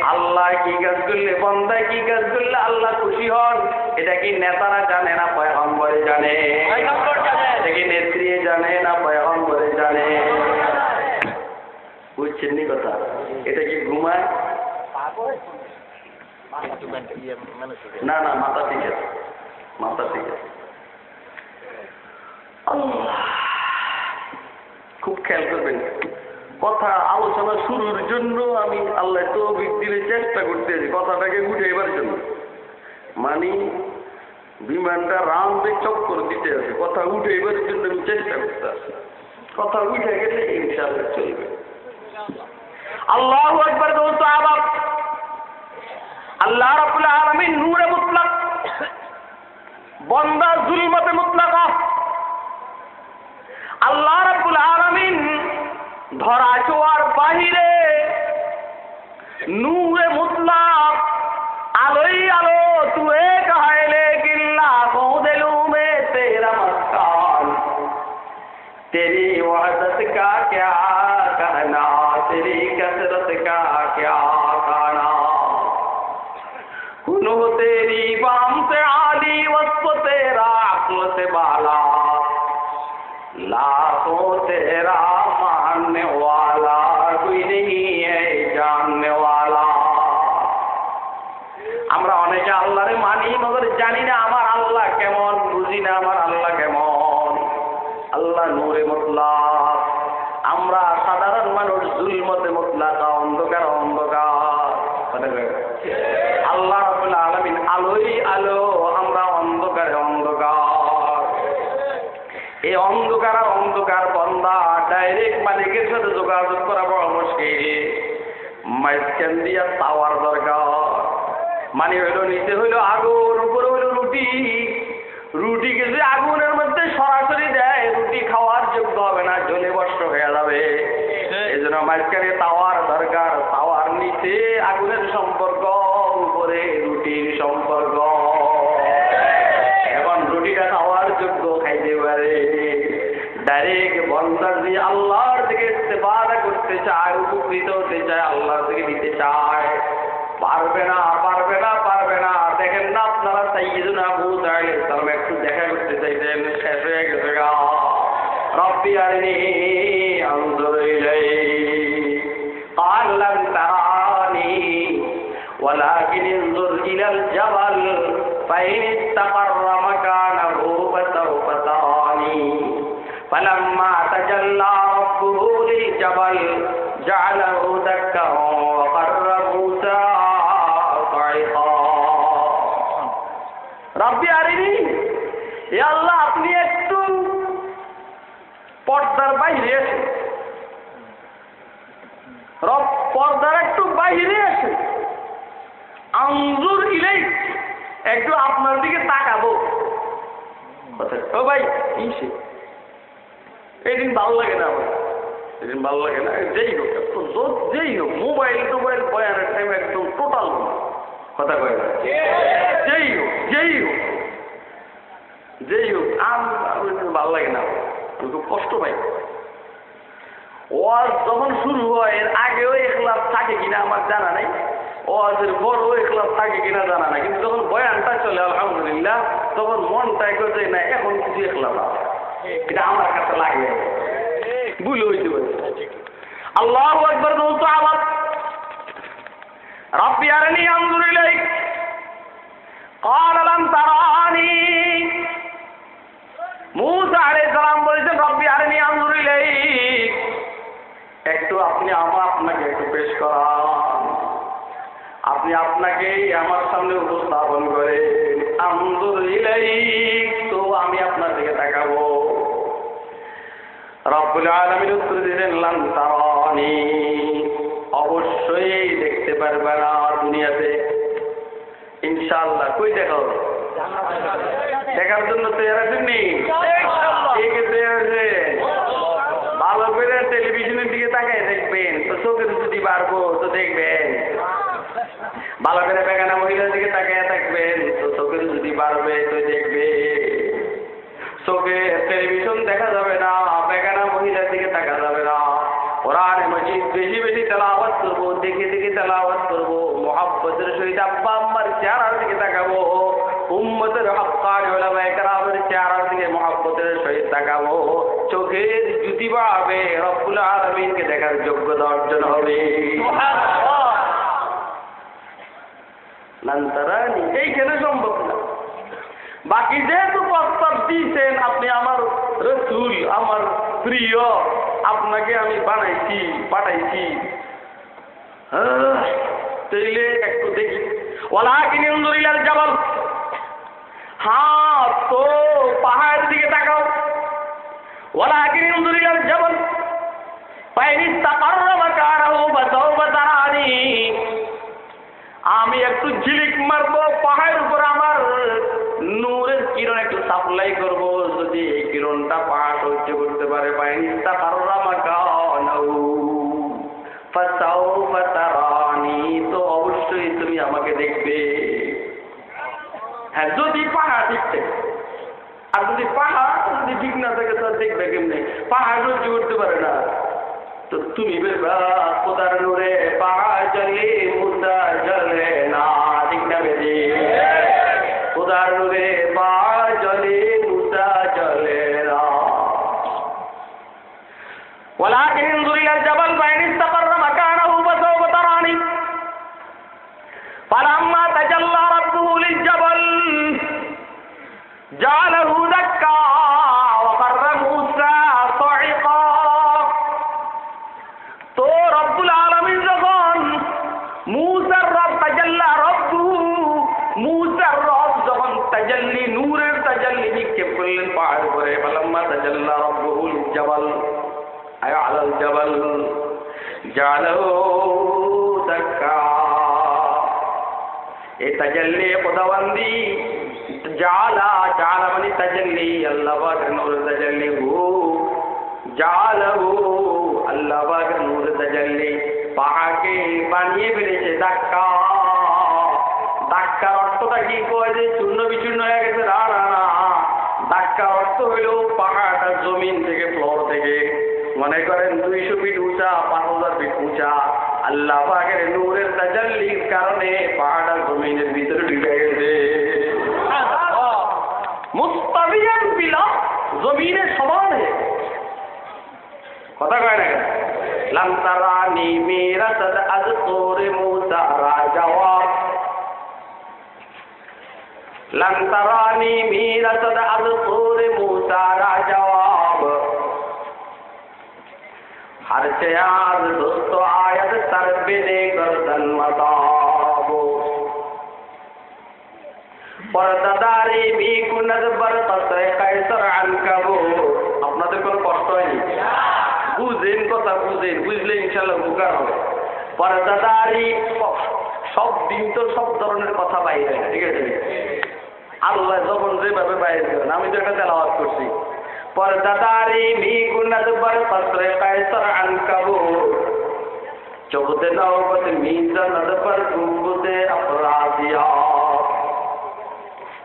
আল্লাহ কি কাজ করলে বন্দায় কি কাজ করলে আল্লাহ খুশি হন? এটা কি নেতারা জানে না পয়গম্বরে জানে? এটা কি নেত্রী জানে না পয়গম্বরে জানে? বুঝছেন নি কথা? এটা কি ঘুমায়? না না মাথা ঠিক আছে। মাথা ঠিক আছে। খুব খেয়াল করবেন। কথা আলোচনা শুরুর জন্য আমি আল্লাহ তো দিলে চেষ্টা করতেছি কথাটাকে উঠেবার জন্য মানে বিমানটা রাউন্ডে চক্কর দিতে আছে, কথা উঠেবার জন্য আমি চেষ্টা করতে আছি। কথা উঠে গেলে ইনশাল্লাহ চলবে। আল্লাহ একবার দোস্ত আবার, আল্লাহ রাব্বুল আলামিন নূরে মুতলাক, বন্দা জুলমতে মুতলাক আল্লাহ রাবুল আলমিন ধরা চোয়ার বাহিরে। নূরে মুতলাক আলোই আলো তুয়ে কাহাইলে গিল্লা কৌদেলু মে তে মস্তান তেরি ওয়াদত কা ক্যা ও ভাই ইসে এদিন ভালো লাগে না আমার। এদিন ভালো লাগে না, যেই হোক জোর, যেই হোক, মোবাইল টোবাইল বয়ানের টাইম একদম টোটাল কথা কয় না? যেই হোক যেই হোক যেই হোক আমার ভালো লাগে না আমি খুব কষ্ট পাই। ওয়াজ যখন শুরু হয়, এর আগেও এখলাপ থাকে কিনা আমার জানা নাই। ওয়াজের পরও এখলাপ থাকে কিনা জানা নাই। কিন্তু যখন বয়ানটা চলে, আলহামদুলিল্লাহ তখন মনটা একটু যে না এখন কিছু এখলাপ আছে এটা আমার কাছে লাগে ভুল হইতে পারে আল্লাহ একবার বলতো আবার রব্বি আরনি আনজুর ইলাইক قال لم تراني মুসা আলাইহিস সালাম বলেছেন রব্বি আরনি আনজুর ইলাইক একটু আপনি আমার আপনাকে একটু পেশ করান আপনি আপনাকেই আমার সামনে উপস্থাপন করে তো আমি আপনার দিকে তাকাবো। রব্বুল আলামিন উত্তর দিলেন লান অবশ্যই দেখতে পারবে না দুনিয়াতে। ইনশাআল্লাহ। কই দেখা দেখার জন্য তৈরি আছেন নি? ভালো করে টেলিভিশনের দিকে তাকায় দেখবেন। তো চোখের যদি বাড়বো তো তাকাবো ভালো করে বেগানা মহিলার দিকে তাকিয়ে থাকবেন, তো চোখে যদি বাড়বে তো দেখবে। চোখে টেলিভিশন দেখা যাবে না। দিয়েছেন আপনি আমার রসুল, আমার প্রিয়। আপনাকে আমি বানাইছি, পাঠাইছি। তাইলে একটু দেখি। ওলা কিনে ইন্দুরিলাল জাবাল। হ্যাঁ তো পাহাড়ের দিকে তাকাও। ওলা কিনে ইন্দুরিলাল বাসাউবা আমি একটু ঝিলিক মারবো, পাহাড়ের উপর আমার নূরের কিরণ একটু সাপ্লাই করব যদি এই কিরণটা পাহাড় সহ্য করতে পারে তাকারবা কারাহু ফাসাউফা তারানি তো অবশ্যই তুমি আমাকে দেখবে। হ্যাঁ যদি পাহাড় ঠিক থাকে আর যদি পাহাড় যদি ঠিক না থাকে তো দেখবে কেমনে? পাহাড় সহ্য করতে পারে না। তো তুমি বেবা খোদার নূরে পাহাড় জলে মুদা জলে না ঠিক না বেদি খোদার নূরে ولكن انظر الى الجبل فان استقر مكانه فسوف تراني فلما تجلى ربه للجبل جعله খোদাবন্দি জালা জালা মানে তাজাল্লি আল্লাহ পাকের নূরের তাজাল্লি হু জালাহু আল্লাহ পাকের নূরের তাজাল্লি পাহাড়কে বানিয়ে ফেলেছে ধাক্কা ধাক্কার অর্থটা কি কয় যে চূর্ণ বিচূর্ণ হয়ে গেছে না না না ধাক্কার অর্থ হইল পাহাড়টা জমিন থেকে ফ্লোর থেকে মনে করেন দুইশো ফিট উঁচা পাঁচ হাজার ফিট উঁচা আল্লাহ পাকের নূরের তাজাল্লির কারণে পাহাড়টা জমিনের ভিতরে ঢুকে গেছে। মুস্তাবিয়ান বিলা জমিনের সমান কথা কয় না কেন? মেরা সদ আজ তোরে মুসা রাজওয়াব লাম মেরা সদ আজ তোরে মুসা রাজওয়াব हर से आज दोस्तों आयत सर बिने गर्दन मताब পর্দাদারি বি কুনাদ বার কসরে কায়সার আনকাবু আপনাদের কোনো কষ্ট হয়নি বুঝেন কথা বুঝেন বুঝলে ইনশাল্লাহ বুকার হবে পর্দাদারি সব দিন তো সব ধরনের কথা বাইরে হয় না, ঠিক আছে আল্লাহ যখন যেভাবে বাইরে করেন আমি তো একটা তেলাওয়াত করছি পর্দাদারি বি কুনাদ বার কসরে কায়সার আনকাবু চৌধে নৌবত মিজান নদবর গুম্বুদে আফরাদিয়া।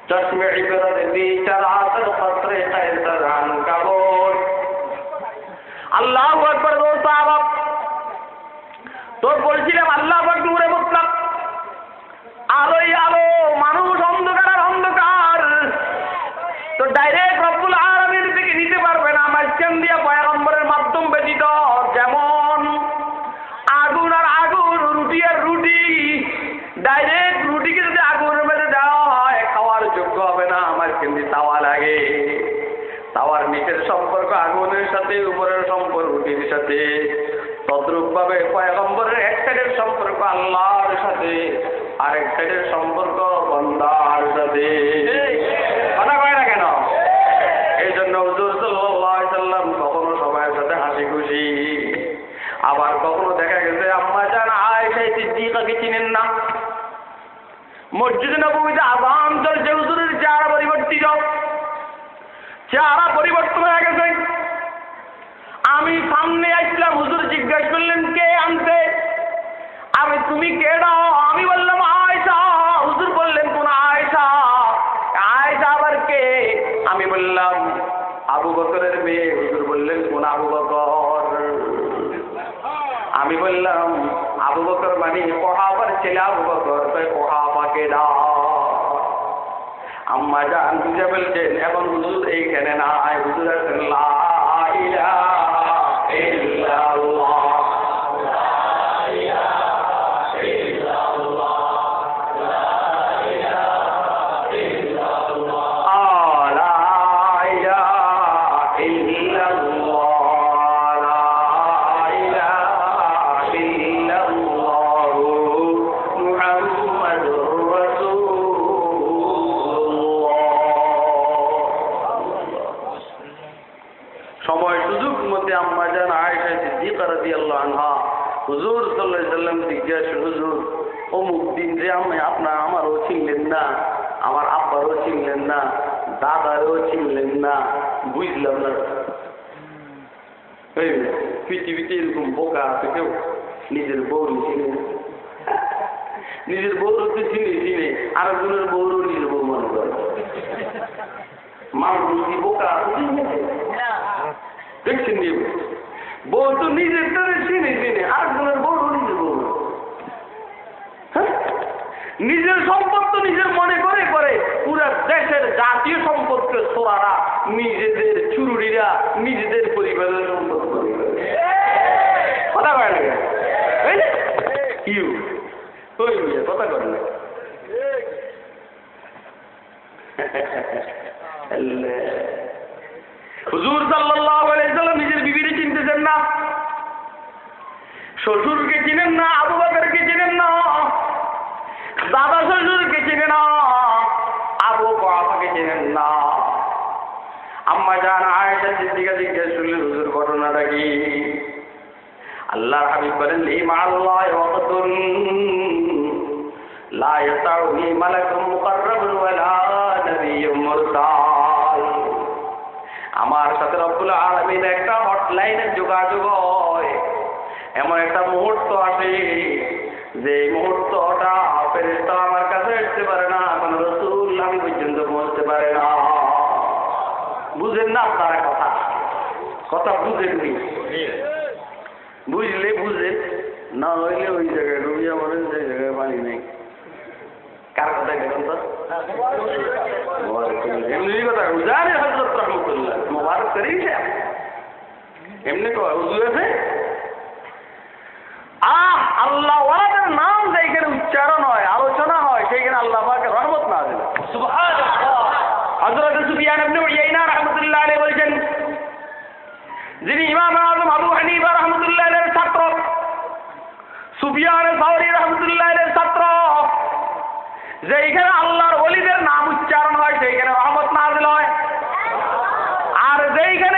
চশমে ইবরত বিচার আতর ফসরে কায়সার আনকাবুর আল্লাহ আকবর দো সাহাব। তো বলছিলাম আল্লাহ আকবর নূরে মুতলাক। আলোই আলো, মানুষ অন্ধকার অন্ধকার। তো ডাইরেক্ট সম্পর্ক আগুনের সাথে, উপরের সম্পর্ক রুটির সাথে? তদ্রুপ ভাবে পয়গম্বরের এক সাইডের সম্পর্ক আল্লাহর সাথে আর এক সাইডের সম্পর্ক বন্দার সাথে। আবার কখনো দেখা গেছে, আম্মা জান আয়েশা সিদ্দিকাকে চিনেন না। মসজিদ নবীতে আজান চলছে, হুজুরের চেহারা পরিবর্তিত। চেহারা পরিবর্তন হয়ে আমি সামনে আসলাম, হুজুর জিজ্ঞেস করলেন, কে আনতে? আমি তুমি কে দাও আমি বললাম আয়সা হুজুর বললেন, কোন আয়সা আয়সা আবার কে? আমি বললাম, আবু বকরের মেয়ে। হুজুর বললেন, কোন আবু বকর? আমি বললাম, আবু বকর মানে পড়াবার ছেলে আবু বকর। তাই পড়াবাকে দাও। আম্মা জান বুঝে ফেলছেন, এখন হুজুর এইখানে না দেখছেন বউ তো নিজের তারে চিনে চিনে আরেকজনের বউ নিজের বউ? নিজের সম্পদ তো নিজের মনে করে করে পুরা দেশের জাতীয় সম্পদকে সোরারা নিজেদের চুরুড়িরা নিজেদের পরিবারের সম্পদ করে কথা কয় না ইউ কথা কয় না। হুজুর সাল্লাম নিজের বিবিরে চিনতেছেন না। শ্বশুরকে চিনেন না, আবু বকরকে চিনেন না, দাদা শ্বশুরকে চিনে না, আবু বাবাকে চিনেন না। আম্মা জান আয়েশা সিদ্দিকা জিজ্ঞেস করলেন, হুজুর, ঘটনাটা কি? আল্লাহর হাবিব বলেন লি মাআল্লাহ ওয়াকতুন লা ইয়াসাউনি মালাকুম মুকাররাবুন রব্বুল আলামিন একটা হটলাইনে যোগাযোগ হয়। এমন একটা মুহূর্ত আসে যে মুহূর্তটা ফেরেশতা আমার কাছে আসতে পারে না কোন রসুল আমি পর্যন্ত পৌঁছতে পারে না। বুঝেন না আপনারা কথা। কথা বুঝেননি বুঝলে বুঝেন, না হইলে ওই জায়গায় রুবিয়া বলেন সেই জায়গায় পানি নেই। কার কথা দেখেন তো? এমনি কথা উজারে হজরত রহমতুল্লাহ আল্লাহ ওয়াদের নাম যেখানে উচ্চারণ হয় আলোচনা হয় সেইখানে আল্লাহ পাকে রহমত না দিল হজরত সুফিয়ান আলাইহি যিনি ইমাম আবু হানিফা আলাইহির ছাত্র সুফিয়ান সাউরি আলাইহির ছাত্র। যেইখানে আল্লাহর অলিদের নাম উচ্চারণ হয় সেইখানে রহমত নাজিল হয়। আর যেইখানে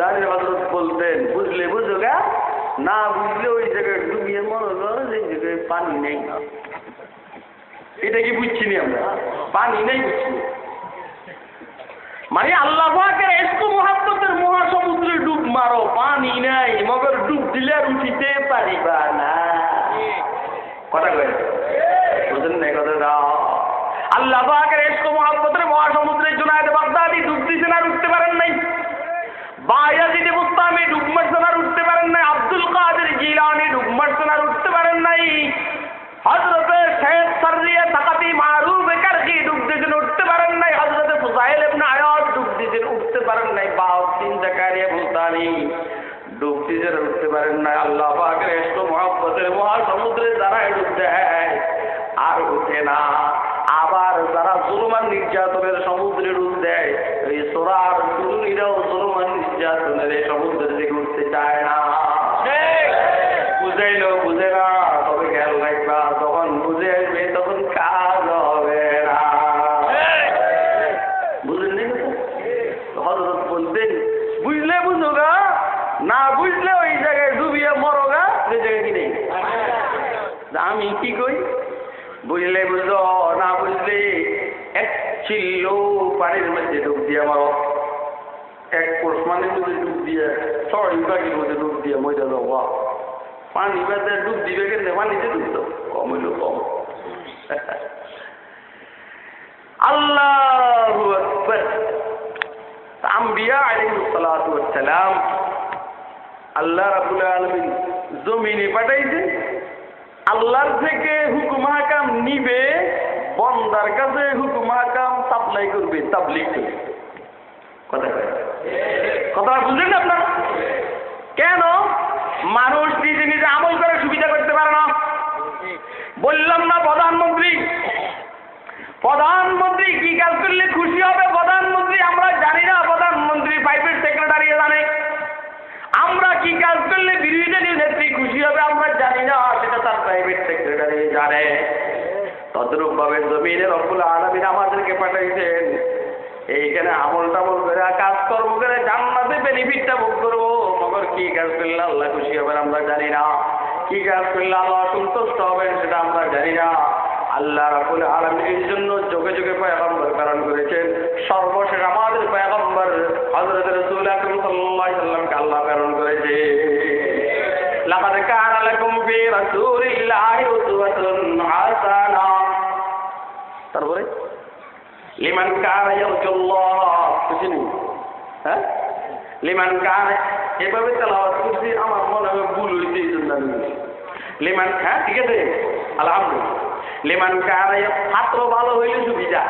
তুজারের হজরত বলতেন, বুঝলে, বুঝো গা? না বুঝলে ওই জায়গায় ডুবিয়ে মনে করো যে জায়গায় পানি নেই এটা কি বুঝছি নি আমরা? পানি নেই বুঝছি। মানে আল্লাহ পাকের এসকো মহাব্বতের মহাসমুদ্রে ডুব মারো, পানি নাই, মগর ডুব দিলে আর উঠিতে পারিবা না। কথা কয়? বুঝলেন না কথাটা? আল্লাহ পাকের এসকো মহাব্বতের মহাসমুদ্রের জুনায়দ বাগদাদি ডুব পারেন নাই বায়াজিদ মুস্তামি উঠতে পারেন নাই, আব্দুল কাদের জিলানি ডুব মারছেন আর উঠতে পারেন নাই। হজরতে ডুব দিয়েছেন উঠতে পারেন নাই। হজরতে ডুব দিয়েছেন উঠতে পারেন নাই। ডুব উঠতে পারেন আল্লাহ ডুব দেয়, আর উঠে না। আবার যারা জুলুমান নির্যাতনের সমুদ্রে ডুব দেয়, এই সোরার সুরুনিরাও জুলুমান নির্যাতনের এই সমুদ্রে আমি কি কই বুঝলে বুঝো না বুঝলে এক ছিল পানির মধ্যে ডুব দিয়ে আমার এক কোষ পানির মধ্যে ডুব দিয়ে ছয় বাকির মধ্যে ডুব দিয়ে মজা দেওয়া পানি বেঁধে ডুব দিবে কেন পানিতে ডুবত কম হইল কম আল্লাহ আকবর। আম্বিয়া আলাইহিসসালাম আল্লাহ রাবুল আলমিন জমিনে পাঠাইছে। আল্লাহর থেকে হুকুম হাকাম নিবে, বন্দার কাছে হুকুম হাকাম সাপ্লাই করবে, তাবলিগ করবে। কথা কয়? কথা বুঝলেন আপনার? কেন? মানুষ নিজে নিজে আমল করে সুবিধা করতে পারে না। বললাম না প্রধানমন্ত্রী প্রধানমন্ত্রী কি কাজ করলে খুশি হবে? প্রধানমন্ত্রী, আমরা জানি না প্রধানমন্ত্রী প্রাইভেট সেক্রেটারি জানে। আমরা কি কাজ করলে বিরোধী দলীয় নেত্রী খুশি হবে? আমরা জানি না, সেটা তার প্রাইভেট সেক্রেটারি জানে। তদ্রুপ ভাবে জমিনের অকুল আলমিন আমাদেরকে পাঠাইছেন। এইখানে আমল টামল করে, কাজকর্ম করে জান্নাতে বেনিফিটটা ভোগ করব। মগর কি কাজ করলে আল্লাহ খুশি হবেন আমরা জানি না। কি কাজ করলে আল্লাহ সন্তুষ্ট হবেন সেটা আমরা জানি না। আল্লাহ রাবুল আলমীর জন্য যোগে যোগে পয়গম্বর প্রেরণ করেছেন। সর্বশেষ আমাদের পয়গম্বর হজরত রসুল আকরম সাল্লাহ সাল্লামকে আল্লাহ প্রেরণ করেছে। লাকাদ কানা লাকুম ফি রাসূলিল্লাহি উসওয়াতুন হাসানা। তারপরে? লিমান কানা ইয়ারজুল্লাহ। বুঝিনি? হ্যাঁ? লিমান কানা, এভাবে তেলাওয়াত করছি, আমার মনে হয় ভুল হইছে এই জন্য আমি। লিমান হ্যাঁ ঠিক আছে? আলহামদুলিল্লাহ। লিমান কানা ছাত্র ভালো হইলে সুবিধা।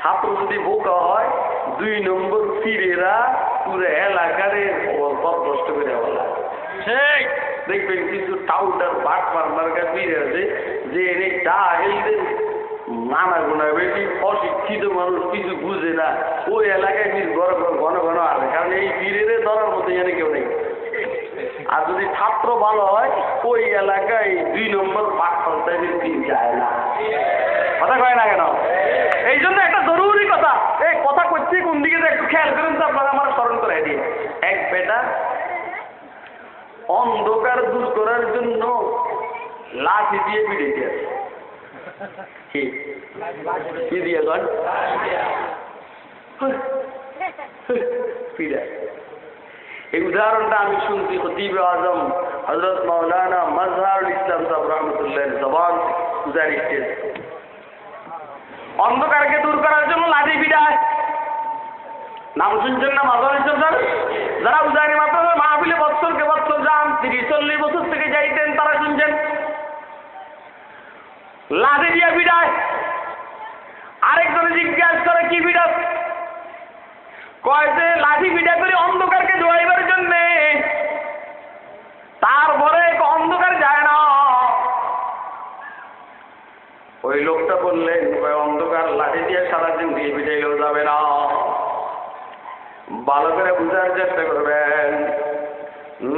ছাত্র যদি বোকা হয় দুই নম্বর ফিরেরা পুরো এলাকারে সব নষ্ট করে বলা দেখবেন কিছু টাউটার বাট মারবার কাছে ফিরে আছে যে এনে চা হেলদের নানা গুণা বেশি অশিক্ষিত মানুষ কিছু বুঝে না। ওই এলাকায় কিছু ঘন ঘন ঘন আসে কারণ এই বীরের ধরার মতো জানে কেউ নেই। আর যদি ছাত্র ভালো হয় ওই এলাকায় দুই নম্বর সন্তানের দিন যায় না। কথা কয় না কেন? এই জন্য একটা জরুরি কথা। এই কথা করছি কোন দিকে একটু খেয়াল করেন তো আপনারা আমার স্মরণ করে দিয়ে। এক বেটা অন্ধকার দূর করার জন্য লাঠি দিয়ে পিড়েছে কি? কি দিয়ে পিড়ায় এই উদাহরণটা আমি শুনছি খতিব আজম হজরত মৌলানা মজহারুল ইসলাম সাহেব রহমতুল্লাহ জবান উদাহরিত অন্ধকারকে দূর করার জন্য লাঠি পিড়ায় নাম শুনছেন না মাজার স্যার যারা উদাহরণ মাত্র মাহফিলে বৎসরকে বৎসর যান, তিরিশ, চল্লিশ বছর থেকে যাইতেন, তারা শুনছেন। লাঠি দিয়া পিড়ায় আরেকজনে জিজ্ঞাসা করে, কি পিড়াস কয় যে লাঠি পিঠা করে অন্ধকারকে জোয়াইবার জন্যে। তারপরে অন্ধকার যায় না। ওই লোকটা বললেন অন্ধকার লাঠি দিয়ে সারাদিন দিয়ে পিঠাইলেও যাবে না। ভালো করে বুঝার চেষ্টা করবেন।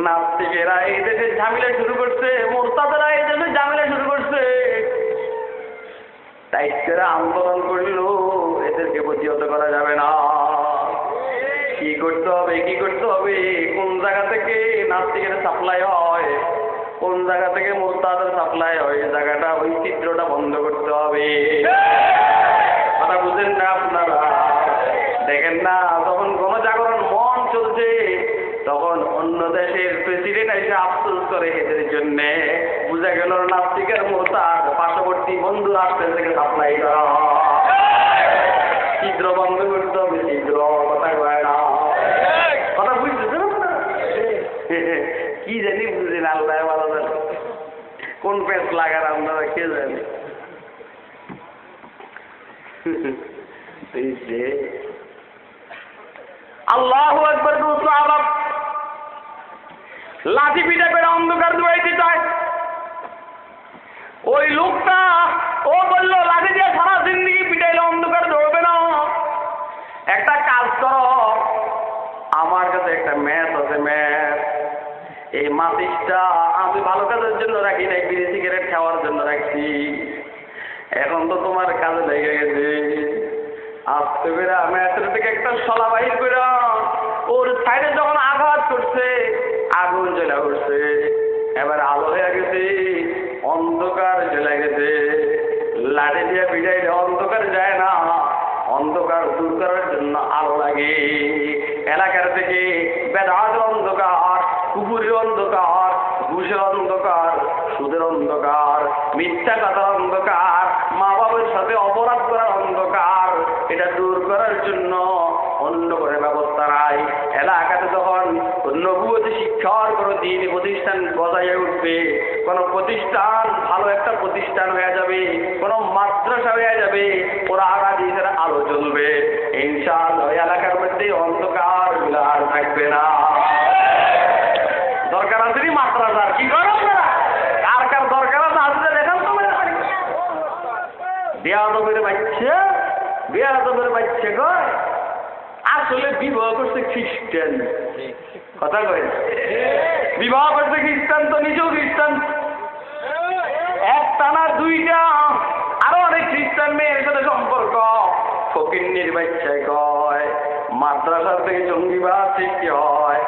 নাস্তিকেরা এই দেশে ঝামেলা শুরু করছে, মোরতাদেরা এই দেশে ঝামেলা শুরু করছে। দায়িত্বেরা আন্দোলন করলেও এদেরকে প্রতিহত করা যাবে না। কি করতে হবে, কি করতে হবে? কোন জায়গা থেকে নাস্তিকের সাপ্লাই হয়? কোন জায়গা থেকে মোরতাদের সাপ্লাই হয়? জায়গাটা, ওই চিত্রটা বন্ধ করতে হবে। কথা বুঝেন না আপনারা? দেখেন না তখন গণজাগরণ মন চলছে, তখন অন্য দেশের প্রেসিডেন্ট এসে আফসোস করে এদের জন্য। বুঝা গেল নাস্তিকের মোরতাদ, পার্শ্ববর্তী বন্ধু আসতে থেকে সাপ্লাই করা ছিদ্র বন্ধ করতে হবে কয় কথা বুঝতেছেন আপনারা? কি জানি বুঝেন আল্লাহ ভালো জানে। কোন পেঁচ লাগার আপনারা কে জানে? আল্লাহ একবার লাঠি পিঠা করে অন্ধকার দৌড়াইতে চায় ওই লোকটা, ও বলল, লাঠি এই আমি ভালো কাজের জন্য রাখি নাই, বিড়ি, সিগারেট খাওয়ার জন্য রাখছি। এখন তো তোমার কাজে লেগে গেছে। আসতে আমি আসলে থেকে একটা সলা বাহির করে খ্রিস্টান কথা কয়। বিবাহ করছে খ্রিস্টান তো নিজেও খ্রিস্টান একটা না দুইটা আরও অনেক খ্রিস্টান মেয়ের সাথে সম্পর্ক। ফকিন্নির বাচ্চায় কয় মাদ্রাসার থেকে জঙ্গিবাদ সৃষ্টি হয়।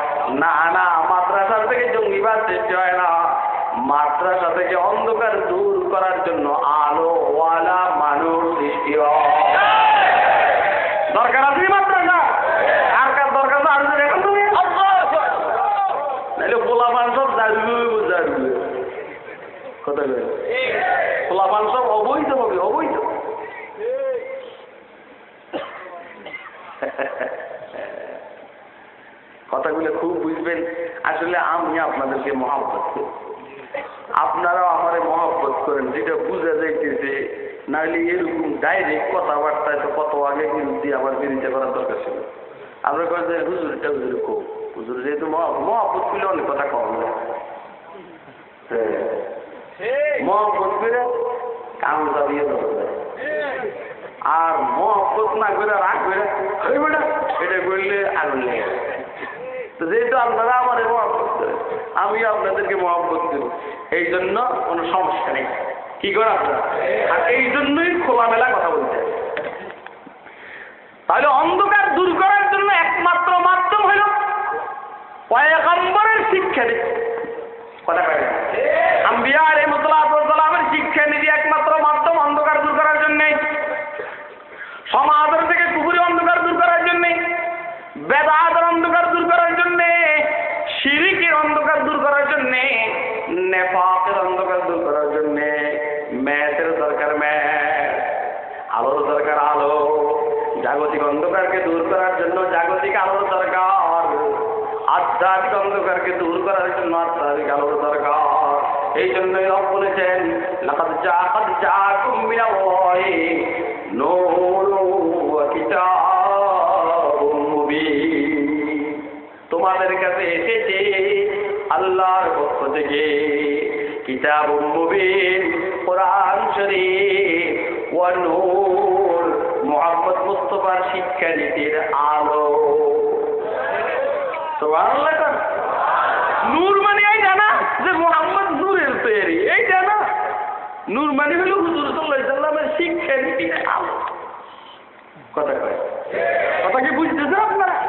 না না মাদ্রাসার থেকে জঙ্গিবাদ সৃষ্টি হয় না। মাদ্রাসা থেকে অন্ধকার দূর করার জন্য আলোওয়ালা মানুষ সৃষ্টি হয় দরকার আছে মাদ্রাসা আর কার দরকার আছে আসবে এখন তুমি নাহলে পোলাপান সব দাঁড়িয়ে দাঁড়িয়ে কথা সব অবৈধ হবে অবৈধ কথাগুলো খুব বুঝবেন। আসলে আমি আপনাদেরকে মহাব্বত করি। আপনারাও আমারে মহাব্বত করেন, যেটা বুঝা যাইতেছে। নাহলে এরকম ডাইরেক্ট কথাবার্তায় তো কত আগে বিরুদ্ধে আমার বিরোধিতা করার দরকার ছিল। আমরা কয়েন যে, হুজুর, এটা হুজুর কো। হুজুর যেহেতু মহাব্বত করলে অনেক কথা কম হ্যাঁ। আর মহব্বত না করে রাগ করে এটা করলে আগুন লেগে তো যেহেতু আপনারা আমার মহব্বত করে আমি আপনাদেরকে মহব্বত করি এই জন্য কোনো সমস্যা নেই। কি করে আপনারা? আর এই জন্যই খোলামেলা কথা বলতে তাহলে অন্ধকার দূর করার জন্য একমাত্র মাধ্যম হল পয়গম্বরের শিক্ষা দিচ্ছে কথা কয় না? আম্বিয়া শিক্ষা নিধি একমাত্র মাধ্যম অন্ধকার দূর করার জন্য সমাজের থেকে কিতাবুম মুবিন, কোরআন আলো। নূর মানে এই জানা যে নূরের তৈরি, এই জানা। নূর মানে হলো হুজুর আলো। কথা কয়। কথা কি বুঝতেছেন আপনারা?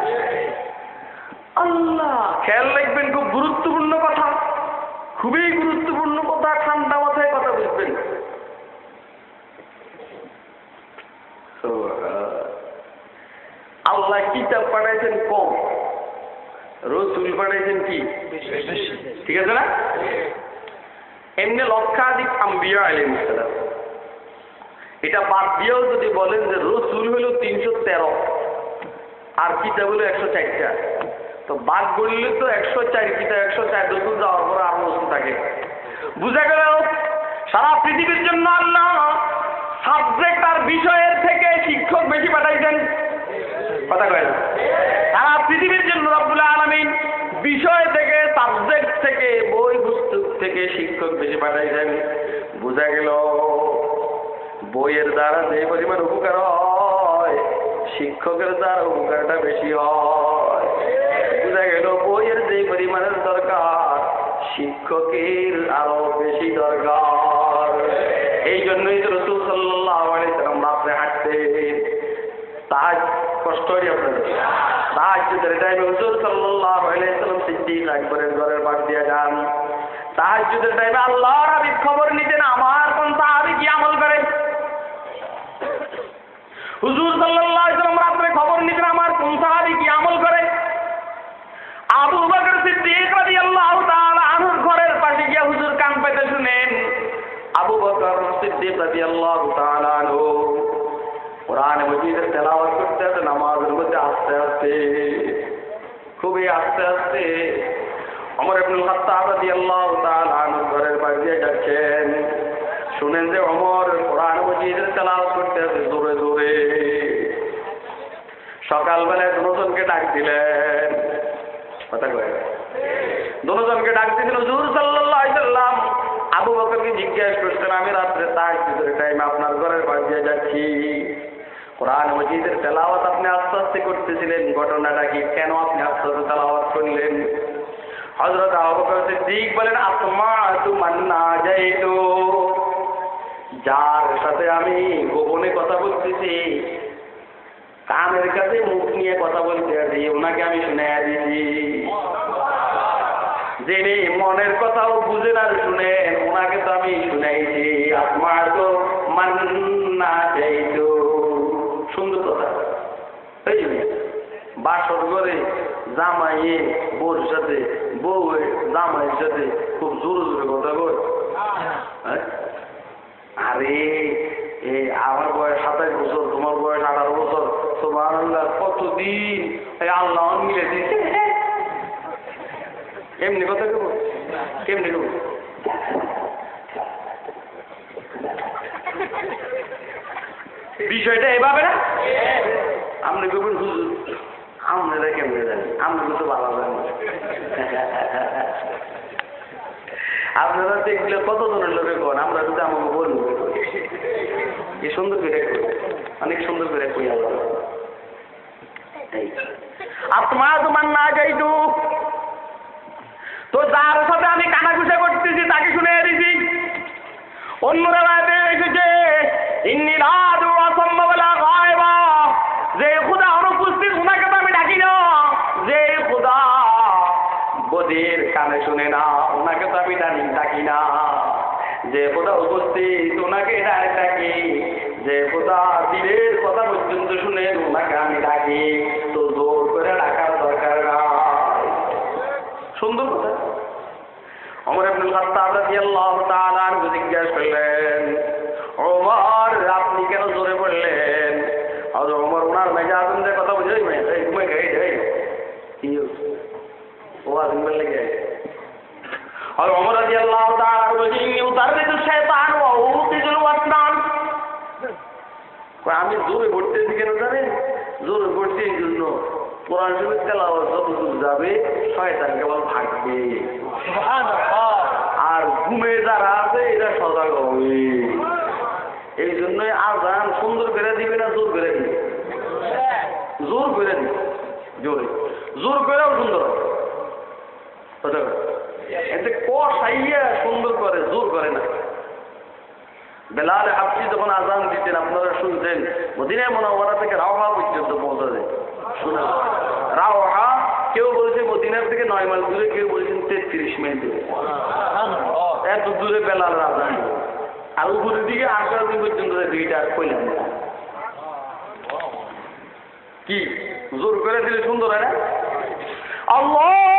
আল্লাহ, খেয়াল রাখবেন খুব গুরুত্বপূর্ণ কথা। খুবই গুরুত্বপূর্ণ কথা ঠান্ডা মাথায় কথা বুঝবেন আল্লাহ কিতাব পাঠাইছেন কম। রসুল পাঠাইছেন কি? ঠিক আছে না? এমনি লক্ষাধিক আম্বিয়া আলাইহিস সালাম এটা বাদ দিয়েও যদি বলেন যে রসুল হলো তিনশো তেরো আর কিতাব হলো একশো চারটা। তো বাদ বললে তো একশো চার কিতাব একশো চার রসুল যাওয়ার পরে আরও রসুল থাকে। বুঝা গেল? সারা পৃথিবীর জন্য আল্লাহ সাবজেক্ট আর বিষয়ের থেকে শিক্ষক বেশি পাঠাইছেন। কথা কয় সারা পৃথিবীর জন্য রব্বুল আলমিন বিষয় থেকে সাবজেক্ট থেকে, বই পুস্তক থেকে শিক্ষক বেশি পাঠাইছেন। বোঝা গেল, বইয়ের দ্বারা যে পরিমাণ উপকার হয়, শিক্ষকের দ্বারা উপকারটা বেশি হয়। বোঝা গেল, বইয়ের যে পরিমাণের দরকার, শিক্ষকের আরও বেশি দরকার। এই জন্যই তো রসুল সাল্লাহ রাত্রে হাঁটতেন। তাহাজ কষ্ট হয় আপনাদের তাহাজ টাইমে হুজুর সাল্লাহ আলাইসালাম সিদ্দিক আকবরের ঘরের পাশ দিয়ে যান। তাহাজ্জুদের টাইমে আল্লাহর হাবিব খবর নিতেন আমার কোন সাহাবি কি আমল করে? হুজুর সাল্লাল্লাহু আলাইহি ওয়াসাল্লাম রাত্রে খবর নিতেন আমার কোন সাহাবি কি আমল করে? আবু বকর সিদ্দিক রাদিয়াল্লাহু তাআলা আনহুর ঘরের পাশে গিয়ে হুজুর কান পেতে শুনেন, আবু বকর সিদ্দিক রাদিয়াল্লাহু তাআলা আনহু। কোরআন মজিদের তেলাওয়াত করতে আছে নামাজের মধ্যে আস্তে আস্তে, খুবই আস্তে আস্তে অমর ইবনুল খাত্তাব রাদিয়াল্লাহু তাআলা আনহু ঘরের দিয়ে যাচ্ছেন। শুনেন যে অমর কোরআন মজিদের তেলাওয়াত করতে আছে জোরে জোরে। সকালবেলায় দুজনকে ডাক দিলেন। কথা কয়ে? দুজনকে ডাক দিয়েছিল হুজুর সাল্লাল্লাহু আলাইহি সাল্লাম, আবু বকরকে জিজ্ঞেস করছেন, আমি রাত্রে তাহাজ্জুদের টাইমে আপনার ঘরের দিয়ে যাচ্ছি। কোরআন মজিদের তেলাওয়াত আপনি আস্তে আস্তে করতেছিলেন, ঘটনাটা কি? কেন আপনি আস্তে আস্তে তেলাওয়াত করলেন? হযরত আবু বকর সিদ্দিক বলেন আসমা তু মান্না যাইতো যার সাথে আমি গোপনে কথা বলতেছি, কানের কাছে মুখ নিয়ে কথা বলতে আছি ওনাকে আমি শুনে দিছি। যিনি মনের কথাও বুঝেন আর শুনেন, ওনাকে তো আমি শুনাইছি আপনার তো মান্না চাইতো এই বাসর করে জামাইয়ে বউর সাথে বউ জামাইয়ের সাথে খুব জোরে জোরে কথা কয়। হ্যাঁ? আরে, এ আমার বয়স সাতাশ বছর, তোমার বয়স আঠারো বছর। তোমার আল্লাহ কতদিন এই আল্লাহ মিলে দিয়েছে এমনি কথা কেব? কেমনি কেব? বিষয়টা এভাবে না? আপনি কবেন হুজুর, আপনারা কেমনে জানি আপনি তো ভালো জানেন। আপনারা তো এগুলো কত জনের লোকে কন? আমরা যদি আমাকে বলব কি সুন্দর করে অনেক সুন্দর করে কই এই, আত্মা তোমার না যাইতু। তো যার সাথে আমি কানাঘুষা করতেছি, তাকে শুনে দিছি অন্যরা রাতে এসেছে। ইন্নি রাদু অসম্ভবলা গায়বা। যে খুদা অনুপস্থিত উনাকে তো আমি ডাকি না। যে খুদা বদির কানে শুনে না ওনাকে তো আমি ডাকি ডাকি না। যে খোদা উপস্থিত ওনাকে ডাক, ডাকি। যে খোদা দিলের কথা পর্যন্ত শুনে ওনাকে আমি ডাকি। তো জোর করে ডাকার দরকার নাই। সুন্দর কথা। অমর ইবনুল খাত্তাব রাদিয়াল্লাহু তাআলা জিজ্ঞাসা করলেন, ওমর, আপনি কেন জোরে ও আদিম বললে আর ওমর রাদিয়াল্লাহু তাআলা আনহু বলেন ইন্নী শাইতান ওয়া উকিজুল ওয়াসনান কয় আমি জোরে পড়তেছি কেন জানেন? জোরে পড়ছি এই জন্য। কোরআন শরীফ তেলাওয়াত যত দূর যাবে শয়তান কেবল ভাগবে। আর ঘুমে যারা আছে এরা সজাগ হবে। এই জন্যই আজান সুন্দর করে দিবে না জোর করে দিবে? জোর করে দিবে। জোরে। জোর করেও সুন্দর হবে। কথা। এতে কষাইয়া সুন্দর করে, জোর করে না। বেলাল হাফসি যখন আজান দিতেন, আপনারা শুনতেন, মদিনায় মনোবরা থেকে রাওহা পর্যন্ত পৌঁছা যায় রাওহা, কেউ বলেছে মদিনার থেকে নয় মাইল দূরে, কেউ বলেছেন তেত্রিশ মাইল দূরে। এত দূরে বেলাল আজান আর উপরের দিকে আটটা দিন পর্যন্ত দুইটা না। কি? জোর করে দিলে সুন্দর হয় না? আল্লাহু!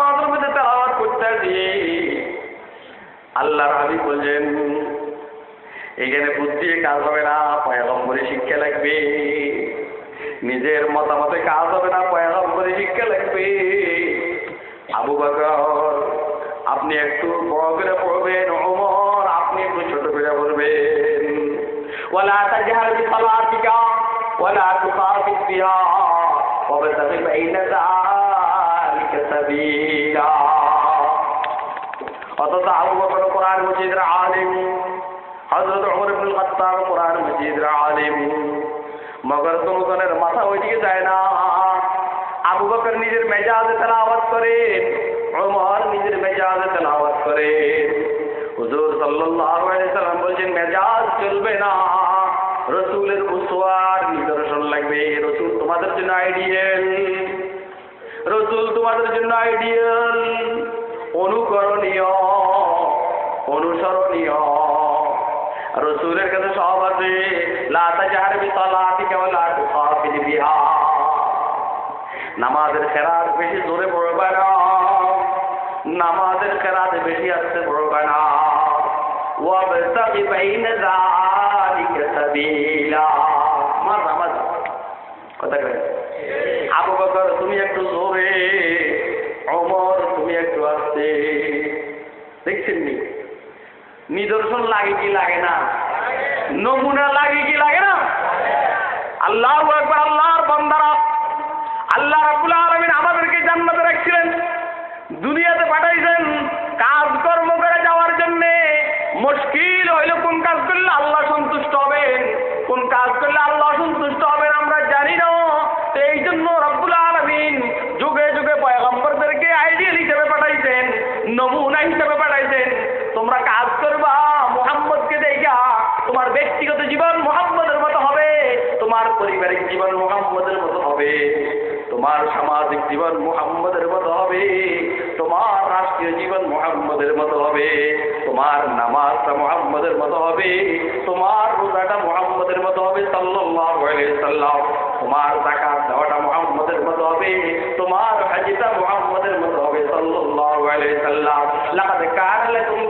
আল্লাহর হাবিব বলছেন এখানে বুদ্ধি কাজ হবে না, পয়গম্বরী শিক্ষা লাগবে। নিজের মতামতে কাজ হবে না, পয়গম্বরী শিক্ষা লাগবে। আবু বকর, আপনি একটু বড় করে পড়বেন, ওমর, আপনি একটু ছোট করে পড়বেন। ওয়ালা তাজহার বিসালাতিকা, ওয়ালা তুখাফিত বিহা, ওয়াবতাগি বাইনা যালিকা সাবিলা। আবু বকর কোরআন মজিদ মজিদের আলিম হজরত ওমর ইবনুল খাত্তাব কোরআন মজিদের আলিম মগর জনগণের মাথা ওইদিকে যায় না আবু বকর নিজের মেজাজে তেলাওয়াত করেন ওমর নিজের মেজাজে তেলাওয়াত করেন হুজুর সাল্লাল্লাহু আলাইহি সাল্লাম বলছেন মেজাজ চলবে না রসুলের উসওয়ার নিদর্শন লাগবে রসুল তোমাদের জন্য আইডিয়াল রসুল তোমাদের জন্য আইডিয়াল অনুকরণীয় লাতা জাহার বিতলাতি কেবল লাটু খাফিল বিহা। নামাজের খেরাত বেশি জোরে পড়বে না। নামাজের খেরাত বেশি আসতে পড়বে না। ওয়াবতাগি বাইনা যালিকা সাবিলা। মার নামাজ। কথা আবু বকর, তুমি একটু জোরে। নিদর্শন লাগে কি লাগে না? নমুনা লাগে কি লাগে না? আল্লাহ একবার আল্লাহর বন্দারা, আল্লাহ রাব্বুল আলামিন আমাদেরকে জান্নাতে রাখছিলেন। দুনিয়াতে পাঠাইছেন কাজকর্ম করে যাওয়ার জন্য। মুশকিল হইল কোন কাজ করলে আল্লাহ সন্তুষ্ট হবেন, কোন কাজ করলে আল্লাহ সন্তুষ্ট হবেন আমরা জানি না। এই জন্য রব্বুল আলামিন যুগে যুগে পয়গম্বরদেরকে আইডিয়াল হিসেবে পাঠাইছেন, নমুনা হিসেবে পাঠাইছেন। তোমরা কাজ ব্যক্তিগত জীবন মোহাম্মদের মতো হবে, তোমার পারিবারিক জীবন মোহাম্মদের মতো হবে, তোমার সামাজিক জীবন মোহাম্মদের মতো হবে, তোমার রাষ্ট্রীয় জীবন মোহাম্মদের মতো হবে, তোমার নামাজটা মোহাম্মদের মতো হবে, তোমার রোজাটা মোহাম্মদের মতো হবে সাল্লাম তোমার যাকাত দেওয়াটা মোহাম্মদের মতো হবে, তোমার হাজিটা মোহাম্মদের মতো হবে সাল্লাল্লাহু আলাইহি সাল্লাম লাকাদ কানা লাকুম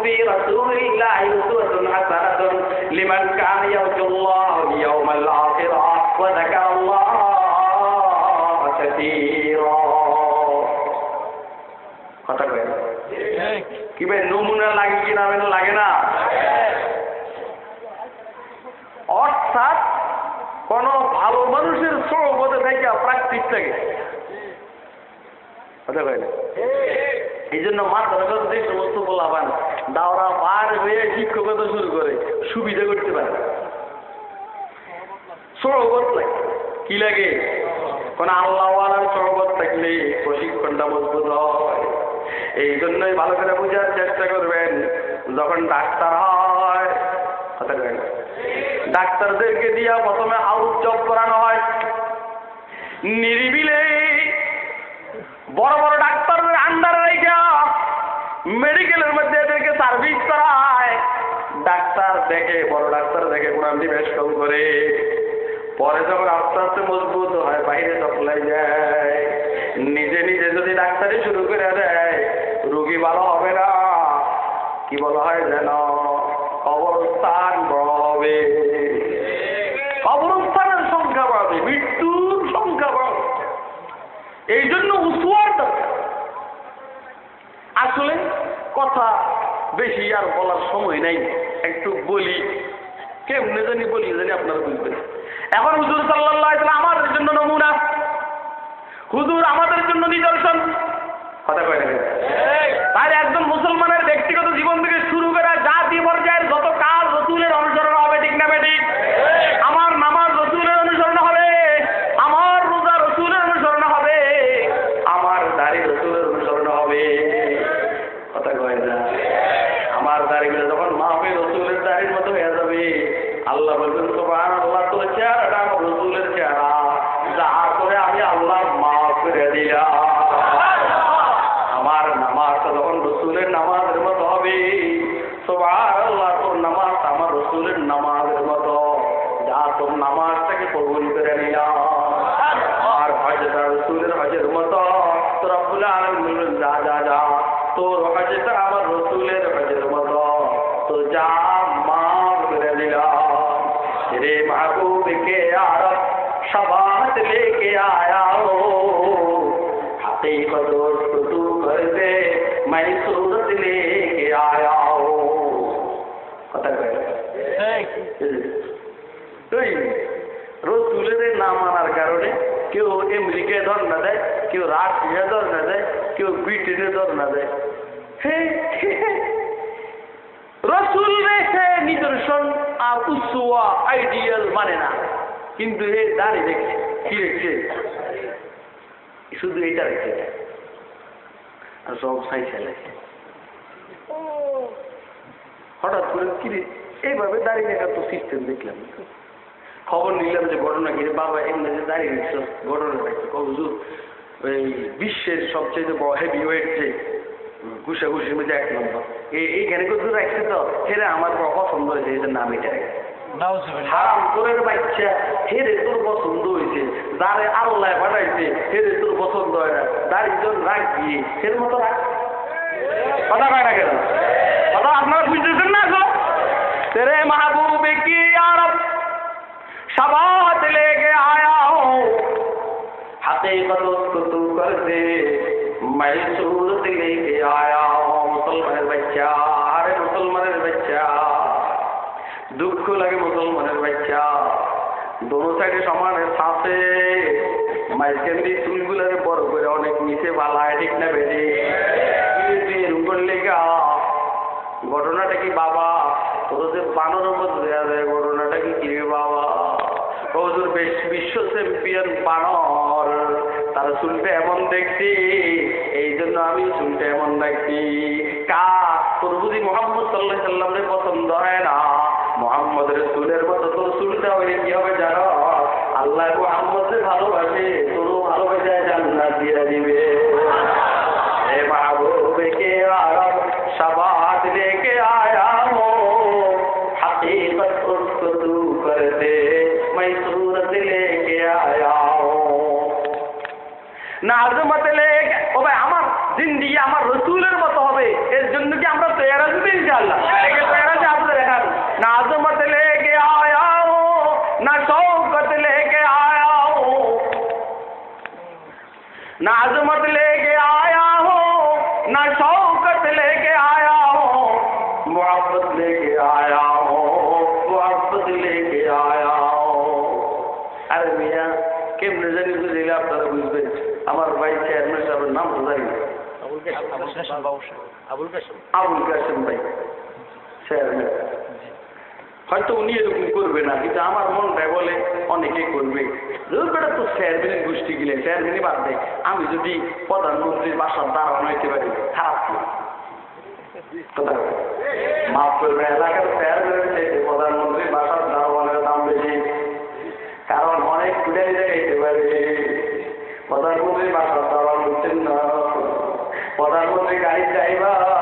লিমান কানা ইয়ারজুল্লাহ ওয়াল ইয়াওমাল আখির ওয়া যাকারাল্লাহ কাসীরা কথা কয়? কি ভাই নমুনা লাগে কি না লাগে না? অর্থাৎ কোন ভালো মানুষের সৌবতে থেকে প্রাকৃতিক থেকে কথা কয় না? এই জন্য মাদ্রাসার যে সমস্ত বলাবান দাওরা পার হয়ে শিক্ষকতা শুরু করে, সুবিধা করতে পারে। সৌবত লাগে। কি লাগে? কোন আল্লাহওয়ালার সহবত থাকলে প্রশিক্ষণটা মজবুত হয়। এই জন্যই ভালো করে বোঝার চেষ্টা করবেন, যখন ডাক্তার হয় ডাক্তারদেরকে দিয়া প্রথমে আউট জব করানো হয়। নিরিবিলে বড় করে পরে যখন আস্তে আস্তে মজবুত হয় বাইরে সাপ্লাই যায়, নিজে নিজে যদি ডাক্তারি শুরু করে দেয়, রুগী ভালো হবে না। কি বলা হয় যেন, অবস্থান বড় হবে অবস্থানের সংখ্যা বাড়বে মৃত্যুর সংখ্যা বাড়বে এই জন্য উসুয়ার আসলে কথা বেশি আর বলার সময় নাই, একটু বলি। কেমনে জানি বলি জানি আপনারা বুঝবেন এখন হুজুর সাল্লাহ আমাদের জন্য নমুনা। হুজুর আমাদের জন্য নিদর্শন। কথা কয় না তাই একজন মুসলমানের ব্যক্তিগত জীবন থেকে শুরু করে জাতি পর্যায়ের যত কিন্তু এ দাঁড়িয়ে দেখছে, কি দেখছে? শুধু এইটা দেখছে। আর সব সাই চালাচ্ছে হঠাৎ করে কি এইভাবে দাঁড়িয়ে দেখা তো সিস্টেম দেখলাম। খবর নিলাম যে ঘটনা কি বাবা এমনি যে দাঁড়িয়ে দেখছ ঘটনা দেখছ কবজু ওই বিশ্বের সবচেয়ে বড় হেভি ওয়েট যে ঘুষা ঘুষির মধ্যে এক নম্বর। এই এইখানে কিন্তু রাখছে তো? সেটা আমার পছন্দ হয়েছে এটার নাম এটা। পছন্দ হয়েছে বানাইছে পছন্দ হয় না কথা কেন? কথা মাহবুবে কি আরব? লেগে আয়া হাতে কত কত করতে মাইসুর সাইডে সমানের সাথে। মাইকেন দিয়ে চুলগুলারে বড় করে অনেক নিচে পালায় ঠিক না বেড়ে ঘটনাটা কি বাবা? তোর যে বানরের মধ্যে দেওয়া যায়, ঘটনাটা কি কি বাবা? কৌজুর বিশ্ব চ্যাম্পিয়ন বানর, তার চুলটা এমন দেখছি, এই জন্য আমি চুলটা এমন দেখছি। কা তোর বুঝি মোহাম্মদ সাল্লাহ সাল্লামের পছন্দ হয় না? মোহাম্মদের চুলের মতো তোর চুলটা হইলে কি হবে জানো? আল্লাহ আমাদের ভালোবাসে তোরও ভালোবাসে জান্নাত দিয়ে দিবে। আবুল কাসেম ভাই চেয়ারম্যান হয়তো উনি এরকম করবে না, কিন্তু আমার মনটাই বলে অনেকে করবে। বেটা তো চেয়ারম্যানের গোষ্ঠী গেলে চেয়ারম্যানই বাদ দেয়। আমি যদি প্রধানমন্ত্রীর বাসার দাঁড়ানো হইতে পারি, খারাপ কি? মাফ করবে, এলাকার চেয়ারম্যানের চাইতে প্রধানমন্ত্রীর বাসার দারোয়ানের দাম বেশি। কারণ অনেক কুড়াই দেখাইতে পারে। প্রধানমন্ত্রীর বাসার বুঝছেন না। প্রধানমন্ত্রী গাড়ির ড্রাইভার দুইটার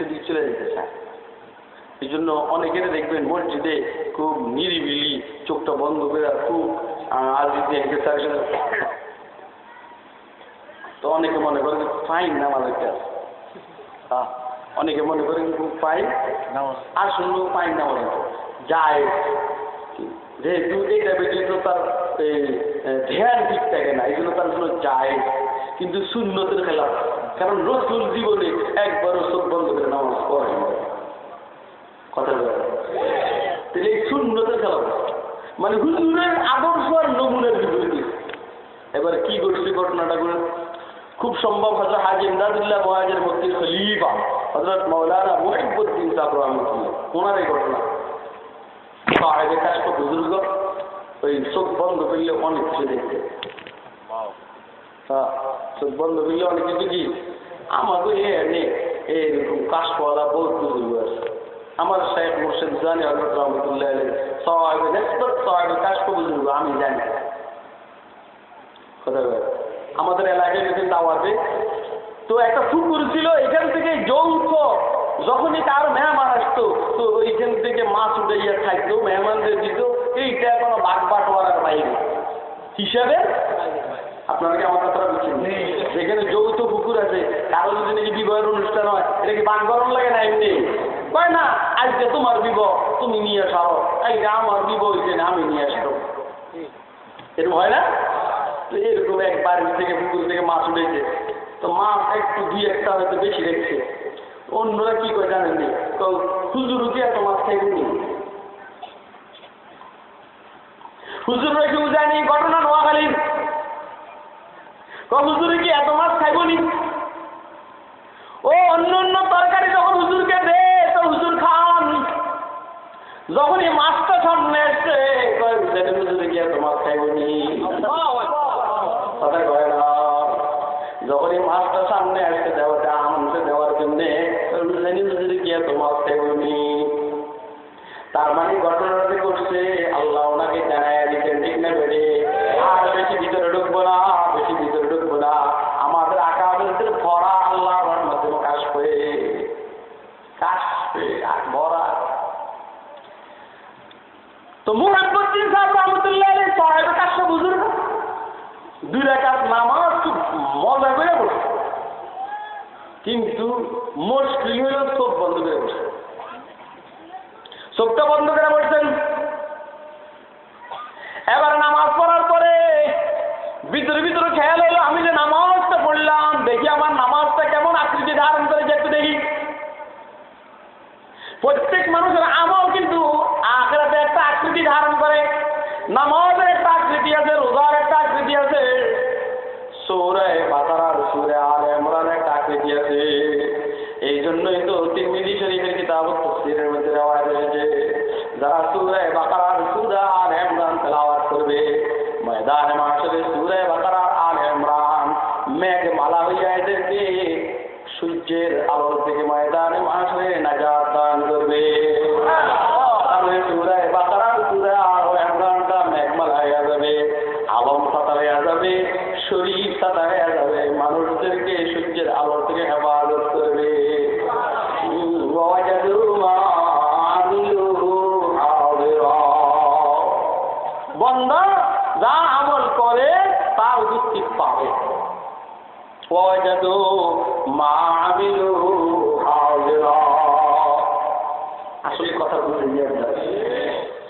সেদিক চলে যেতে চায়। এই জন্য অনেকের দেখবেন মসজিদে খুব নিরিবিলি চোখটা বন্ধ করে খুব আজ যদি এক্সারসাইজ তো অনেকে মনে করে ফাইন নামাজের কাজ হ্যাঁ অনেকে মনে করে খুব ফাইন আর শুনলেও ফাইন নামাজ যায়। যেহেতু এইটা বেশি তো তার এই ধ্যান ঠিক থাকে না, এই জন্য তার জন্য যায়। কিন্তু শূন্যতের খেলা কারণ রসুল জীবনে একবারও চোখ বন্ধ করে নামাজ পড়ে কথা তাহলে এই শূন্যতের খেলা মানে হুজুরের আদর্শ আর নমুনের বিপরীত এবার কি করছে ঘটনাটা করে খুব সম্ভব হজরত হাজি ইমদাদুল্লাহ মহাজের মধ্যে খলিফা হজরত মৌলানা মুহিবুদ্দিন সাহেব রহমতুল্লাহ। ওনার এই ঘটনা। সাহেবের তো বুজুর্গ ওই চোখ বন্ধ করলে অনেক কিছু দেখতে হ্যাঁ চোখ বন্ধ করলে অনেক কিছু কি আমাকে এ নেই এইরকম কাশওয়ালা বহুত বুজুর্গ আছে আমার শেখ মুর্শিদ জানি রহমতুল্লাহ কাজ বুজুর্গ আমি জানি আমাদের এলাকায় গেছেন দাওয়াতে তো একটা পুকুর ছিল এখান থেকে যৌথ যখনই কার মেহমান আসতো তো ওইখান থেকে মাছ উঠে ইয়ে খাইতো মেহমানদের দিত এইটা কোনো বাঘ বাটোয়ারার বাইরে হিসাবে? আপনারা কি আমার কথাটা বুঝছেন যেখানে যৌথ পুকুর আছে কারও যদি নাকি বিবাহের অনুষ্ঠান হয় এটা কি বাঘ গরম লাগে না এমনি? কয় না আজকে তোমার বিবাহ তুমি নিয়ে আসাও আজকে আমার বিবাহ হয়েছে না আমি নিয়ে আসব। এরকম হয় না? তো এরকম এক বাড়ি থেকে পুকুর থেকে মাছ উঠেছে। তো মাছ একটু দুই একটা হয়তো বেশি রেখেছে। অন্যরা কি করে জানেন তো হুজুর কি এত মাছ খাইবনি হুজুররা কেউ জানি ঘটনা নোয়াখালীর। হুজুরে কি এত মাছ খাইবনি ও, অন্য অন্য তরকারি যখন হুজুরকে দে, তো হুজুর খান। যখন এই মাছটা সামনে এসছে হুজুরে কি এত মাছ খাইবনি কয় যখন এই মাছটা সামনে আসতে দেওয়াটা আমাকে দেওয়ার জন্যে যদি গিয়ে তো মাছ খাইবনি তার মানে ঘটনাটা তো মুহাম্মদ্দিন সাহেব রহমতুল্লাহ সাহেবের কাজটা বুঝুন না দুই রাকাত নামাজ খুব মজা করে বসে। কিন্তু মুশকিল হইল চোখ বন্ধ করে বসে। চোখটা বন্ধ করে বসছেন এবার নামাজ পড়ার পরে ভিতরে ভিতরে খেয়াল হলো আমি যে নামাজটা পড়লাম, দেখি আমার নামাজটা কেমন আকৃতি ধারণ করেছে একটু দেখি। প্রত্যেক মানুষের আমল কিন্তু আখড়াতে একটা আকৃতি ধারণ করে। নামাজের একটা আকৃতি আছে, রোজার একটা আকৃতি আছে। সৌরে বাতারার সুরে আল এমরান একটা আকৃতি আছে। এই জন্যই তো তিরমিজি শরীফের কিতাব তফসিরের মধ্যে দেওয়া হয়েছে যারা সুরে বাকারার, সুরা আল এমরান তেলাওয়াত করবে, ময়দানে মাসরে সুরে বাকারার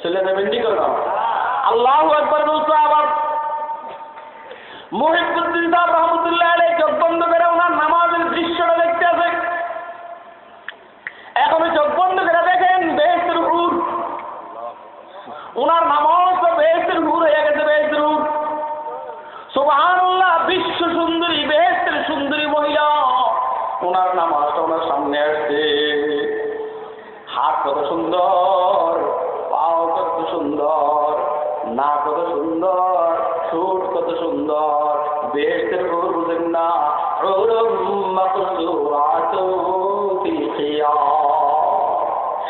ছেলে নেবেন ঠিক না আল্লাহ একবার বলছো আবার মহিবুদ্দিন চোখ বন্ধ করে ওনার নামাজের দৃশ্যটা দেখতে আছে। এখন চোখ বন্ধ করে দেখেন, বেহেস্তের হুর। ওনার নামাজ বেহেস্তের হুর হয়ে গেছে, বেহেস্তের হুর।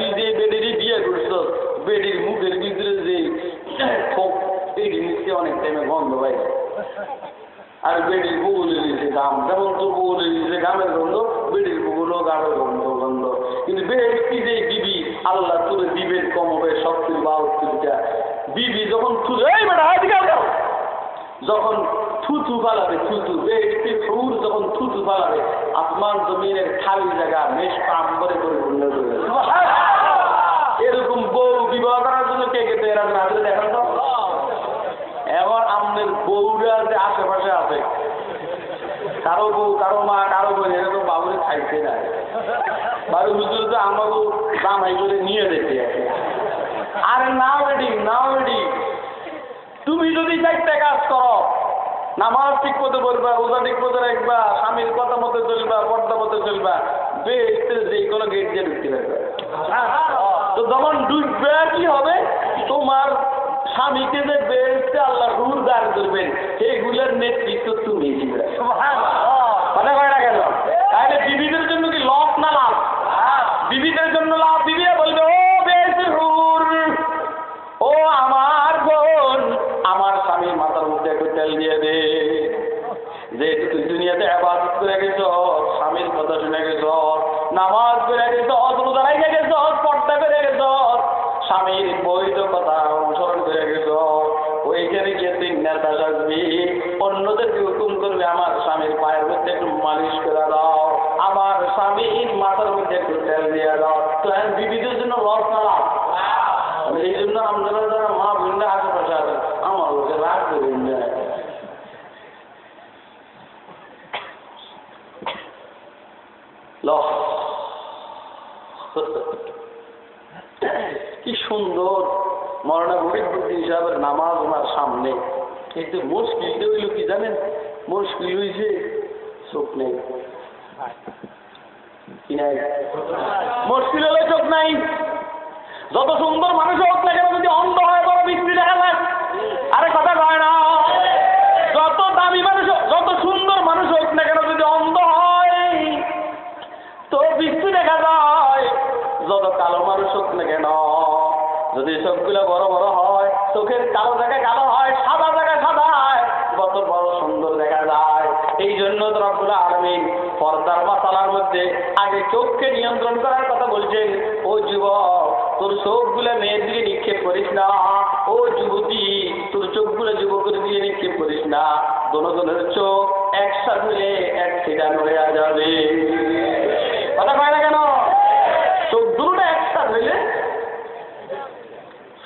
তুই যে বেডেরই বিয়ে করছ বেডির মুখের ভিতরে যে খোপ এই জিনিসটি অনেক টাইমে গন্ধ পাই আর বেডির বগুলের নিচে গাম, যেমন তোর বগুলের নিচে গামের গন্ধ বেডির বগুলও গামের গন্ধ গন্ধ কিন্তু বেড কি যে দিবি, আল্লাহ তোর দিবের কম হবে শক্তির বাহত্তরটা বিবি যখন তুলে এই বেটা আও। যখন থুতু ফালাবে থুতু ব্যক্তি ফুর যখন থুতু ফালাবে আসমান জমিনের খালি জায়গা বেশ আম্বরে পরিপূর্ণ করে। এরকম বউ বিবাহ করার জন্য কে কে তৈরি আসলে দেখেন তো। এখন আমাদের বউরা যে আশেপাশে আছে, কারও বউ, কারও মা, কারও বোন এরকম বাবুরে খাইতে না বাবু হুজুর তো আমাকে জামাই করে নিয়ে যেতে আরে নাও রেডি নাও রেডি। তুমি যদি চারটে কাজ করো, নামাজ ঠিক মতো পড়বা, রোজা ঠিক মতো রাখবা, স্বামীর কথা মতো চলবা, পর্দা মতো চলবা, বেশ যে কোনো গেট দিয়ে ঢুকতে পারবে। তো যখন ডুববে কি হবে? তোমার স্বামীকে যে বেরতে আল্লাহ রুর দাঁড় করবেন সেগুলোর নেতৃত্ব তুমি দিবে। কথা কয় না কেন? তাহলে বিবিদের জন্য কি লস না লাভ? বিবিদের জন্য লাভ? দিবি বলবে ও বেশ হুর ও আমার বোন আমার স্বামীর মাথার মধ্যে একটু তেল দিয়ে দে। যে তুই দুনিয়াতে আবাদত করে গেছ কথা গেছ নামাজ গেছ গেছ গেছ স্বামীর বৈধ কথা অনুসরণ করে গেছ। সুন্দর মরণা গরিবুদ্দিন সাহেবের নামাজ ওনার সামনে। কিন্তু মুশকিলটা হইল কি জানেন? মুশকিল হইছে, চোখ নেই। মুশকিল হলে চোখ নাই। যত সুন্দর মানুষ হোক না কেন, যদি অন্ধ হয়, বড় বৃষ্টি দেখা যায়। আরে কথা কয় না। যত দামি মানুষ যত সুন্দর মানুষ হোক না কেন, যদি অন্ধ হয়, তো বৃষ্টি দেখা যায়। যত কালো মানুষ হোক না কেন যদি চোখগুলো বড় বড় হয়, চোখের কালো জায়গায় কালো হয়, সাদা জায়গায় সাদা হয় কত বড় সুন্দর দেখা যায়। এই জন্য রব্বুল আলমিন পর্দার মাসালার মধ্যে আগে চোখকে নিয়ন্ত্রণ করার কথা বলছেন। ও যুবক, তোর চোখগুলো মেয়ের দিকে নিক্ষেপ করিস না। ও যুবতী, তোর চোখগুলো যুবকের দিকে নিক্ষেপ করিস না। দোনো দোনের চোখ একসাথে হলে অ্যাক্সিডেন্ট হয়ে যাবে। কথা কয় না কেন? চোখ দুটো একসাথে হইলে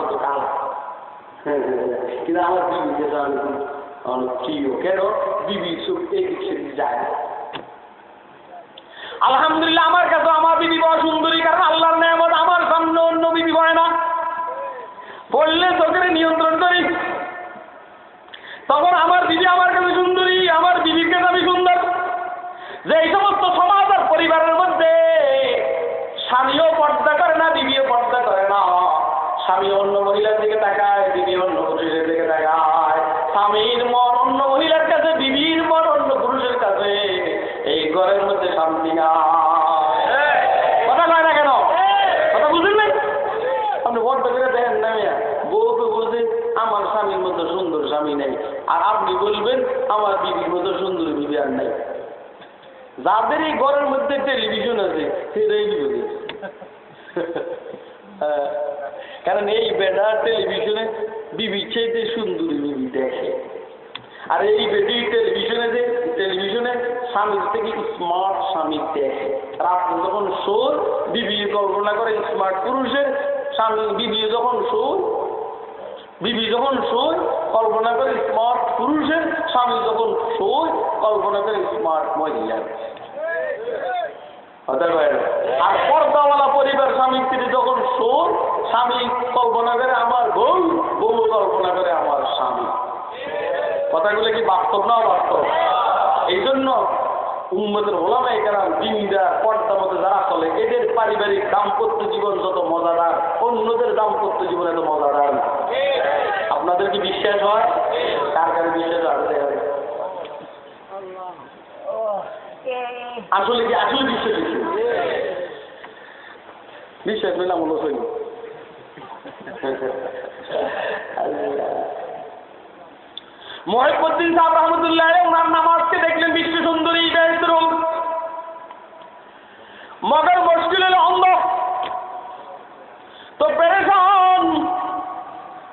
অথচ আমি তো কিন্তু আমার বিবিকে তো আমি অনেক প্রিয়, কেন? বিবি চোখ এদিক সেদিক যায়। আলহামদুলিল্লাহ, আমার কাছে আমার বিবি বড় সুন্দরী, কারণ আল্লাহর নেয়ামত আমার সামনে অন্য বিবি হয় না। বললে চোখের নিয়ন্ত্রণ করি। তখন আমার দিদি আমার কাছে সুন্দরী, আমার বিবির কাছে আমি সুন্দর। যে এই সমস্ত সমাজ আর পরিবারের মধ্যে স্বামীও পর্দা করে না, বিবিও পর্দা করে না। স্বামী অন্য মহিলার দিকে তাকায়, বিবি অন্য পুরুষের দিকে তাকায়। স্বামীর মন অন্য মহিলার কাছে, বিবির মন অন্য পুরুষের কাছে। এই ঘরের মধ্যে শান্তি না কথা না কেন? কথা আপনি দেখেন বউকে আমার স্বামীর মতো সুন্দর স্বামী নেই। আর আপনি বলবেন, আমার মতো সুন্দর আর নাই। যাদের এই ঘরের মধ্যে টেলিভিশন আছে, সেটাই বুঝে হ্যাঁ, কারণ এই বেটা টেলিভিশনে বিবি চাইতে সুন্দরী বিবি দেখে। আর এই বেটি টেলিভিশনে যে টেলিভিশনে স্বামীর থেকে স্মার্ট স্বামী দেখে। রাত্রে যখন শোর বিবি কল্পনা করে স্মার্ট পুরুষের স্বামী বিবি যখন শোর বিবি যখন শোয় কল্পনা করে স্মার্ট পুরুষের স্বামী যখন শোয় কল্পনা করে স্মার্ট মহিলার। আর পর্দাওয়ালা পরিবার স্বামী স্ত্রী যখন শোন স্বামী কল্পনা করে আমার বউ বউ কল্পনা করে আমার স্বামী। কথাগুলো কি বাস্তব না বাস্তব এই জন্য উন্মতের ওলামা এখানে দিনরা পর্দা মতো যারা চলে, এদের পারিবারিক দাম্পত্য জীবন যত মজাদার, অন্যদের দাম্পত্য জীবন এত মজাদার। আপনাদের কি বিশ্বাস হয়? কার কার বিশ্বাস আছে আসলে কি আসলে হইল মহিবুদ্দিন সাহেব ওনার নামাজকে দেখলেন বিশ্ব সুন্দরী বেহতরুম মগর মুশকিল হলো অন্ধ। তো পেরেশান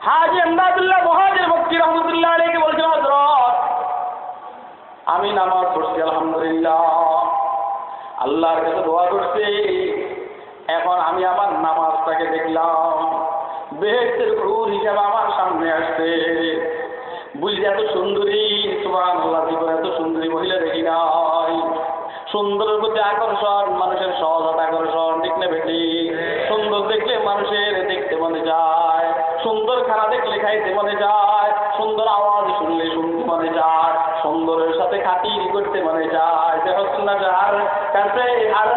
হাজি আমদাদুল্লাহ মহাজের ভক্তি রহমতুল্লাহ আলীকে বলছিল হজরত আমি নামাজ পড়ছি, আলহামদুলিল্লাহ। আল্লাহর কাছে দোয়া করছি। এখন আমি আমার নামাজটাকে দেখলাম। বেহেস্তের ক্রুর হিসাবে আমার সামনে আসছে। বুঝলি, এত সুন্দরী তোমার আল্লাহ জীবন এত সুন্দরী মহিলা দেখি নাই। সুন্দরের প্রতি আকর্ষণ, মানুষের সহজত আকর্ষণ দেখলে বেটি? সুন্দর দেখলে মানুষের দেখতে মনে যায়। সুন্দর খানা দেখলে খাইতে মনে যায়। সুন্দর আওয়াজ শুনলে শুনতে মনে যায় সুন্দরের সাথে খাতির করতে মনে যায় যে হচ্ছে না যার কাছে আর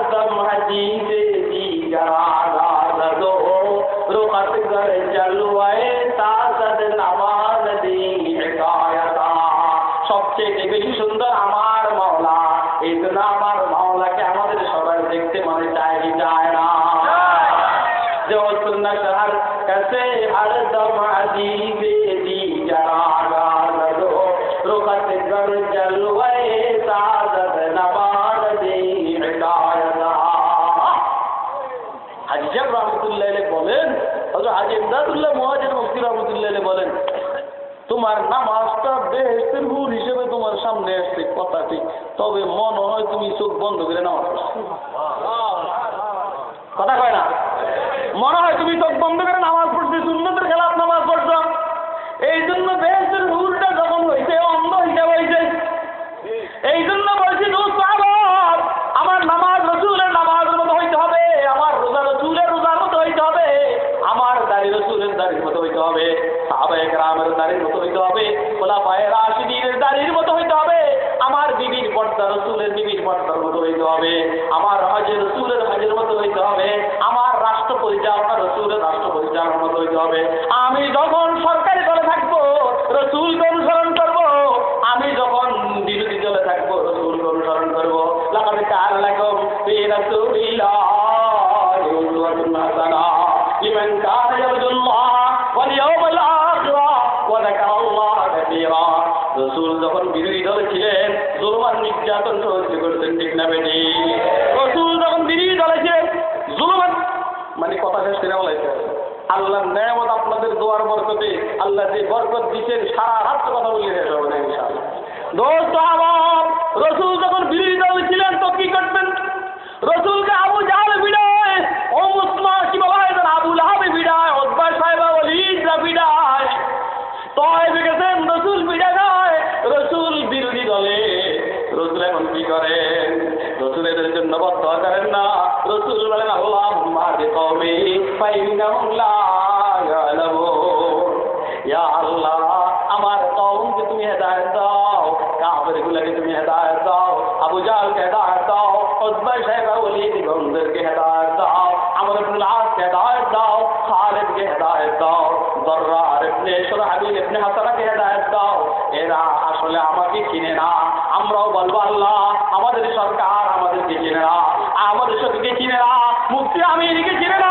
সবচেয়ে বেশি সুন্দর আমার মাওলা, এই জন্য আমার তুমি চোখ ইনশাআল্লাহ কাফের গুলাকে তুমি হেদায়ত দাও। আবু জালকে হেদায়ত দাও। উজবা সাহেবা ওলি দিগমদেরকে হেদায়ত দাও। আমর ইবনুল আসকে হেদায়ত দাও। খালিদকে হেদায়ত দাও। দররার ইবনে সুরহাবিল ইবনে হাসানাকে হেদায়ত দাও। এরা আসলে আমাকে চিনে না। আমরাও বলব, আল্লাহ, আমাদের সরকার আমাদেরকে চিনে না। আমাদের সত্যকে চিনে না। মুক্তি আমিরকে চিনে না।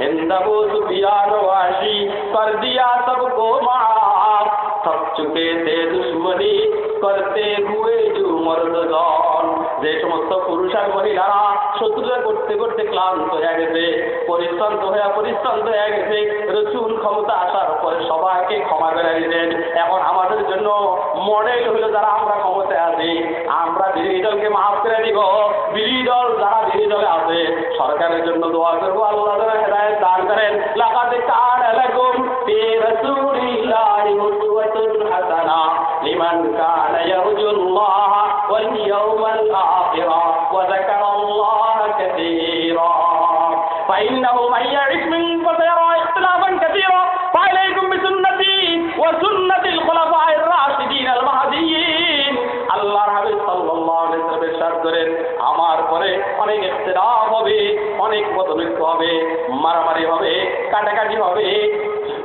हिंदबू सुफियान वाशी कर दिया सबको माफ थक चुके थे दुश्मनी করতে হুয়ে জু মর্দগণ যে সমস্ত পুরুষ আর মহিলারা শত্রুতা করতে করতে ক্লান্ত হয়ে গেছে পরিশ্রান্ত হয়ে পরিশ্রান্ত হয়ে গেছে রসুন ক্ষমতা আসার পরে সবাইকে ক্ষমা করে দিলেন এখন আমাদের জন্য মডেল হলো যারা আমরা ক্ষমতায় আছি আমরা বিরোধী দলকে মাফ করে দিব বিরোধী দল যারা বিরোধী দলে আছে সরকারের জন্য দোয়া করবো আল্লাহ যেন হেদায়ত দান করেন লাগাতে কার এলাকুম ফি রাসূলিল্লাহি উসওয়াতুন হাসানা লিমান কানা ইয়ারজু আল্লাহ ওয়াল ইয়াউমাল আখির ওয়া যাকারা আল্লাহ কাসীরা فإنه من يعش منكم فسيرى اختلافا كثيرا فعليكم بسنتي وسنة হবে।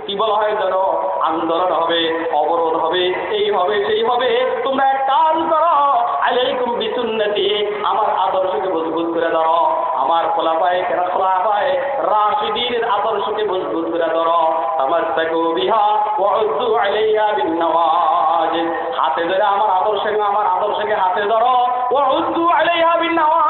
কি বলা হয় যেন? আন্দোলন হবে, অবরোধ হবে, এই হবে, সেই হবে। তোমরা কাজ করো। আলাইকুম বিসুন্নতি। আমার আদর্শকে মজবুত করে ধরো। আমার খোলাপায় কেন খোলাপায় রাশিদিনের আদর্শকে মজবুত করে ধরো। তামাসসাকু বিহা ওয়াউদ্দু আলাইহা বিন হাতে ধরে আমার আদর্শকে আমার আদর্শকে হাতে ধরো। ওয়াউদ্দু আলাইহা বিন নওয়াজিজ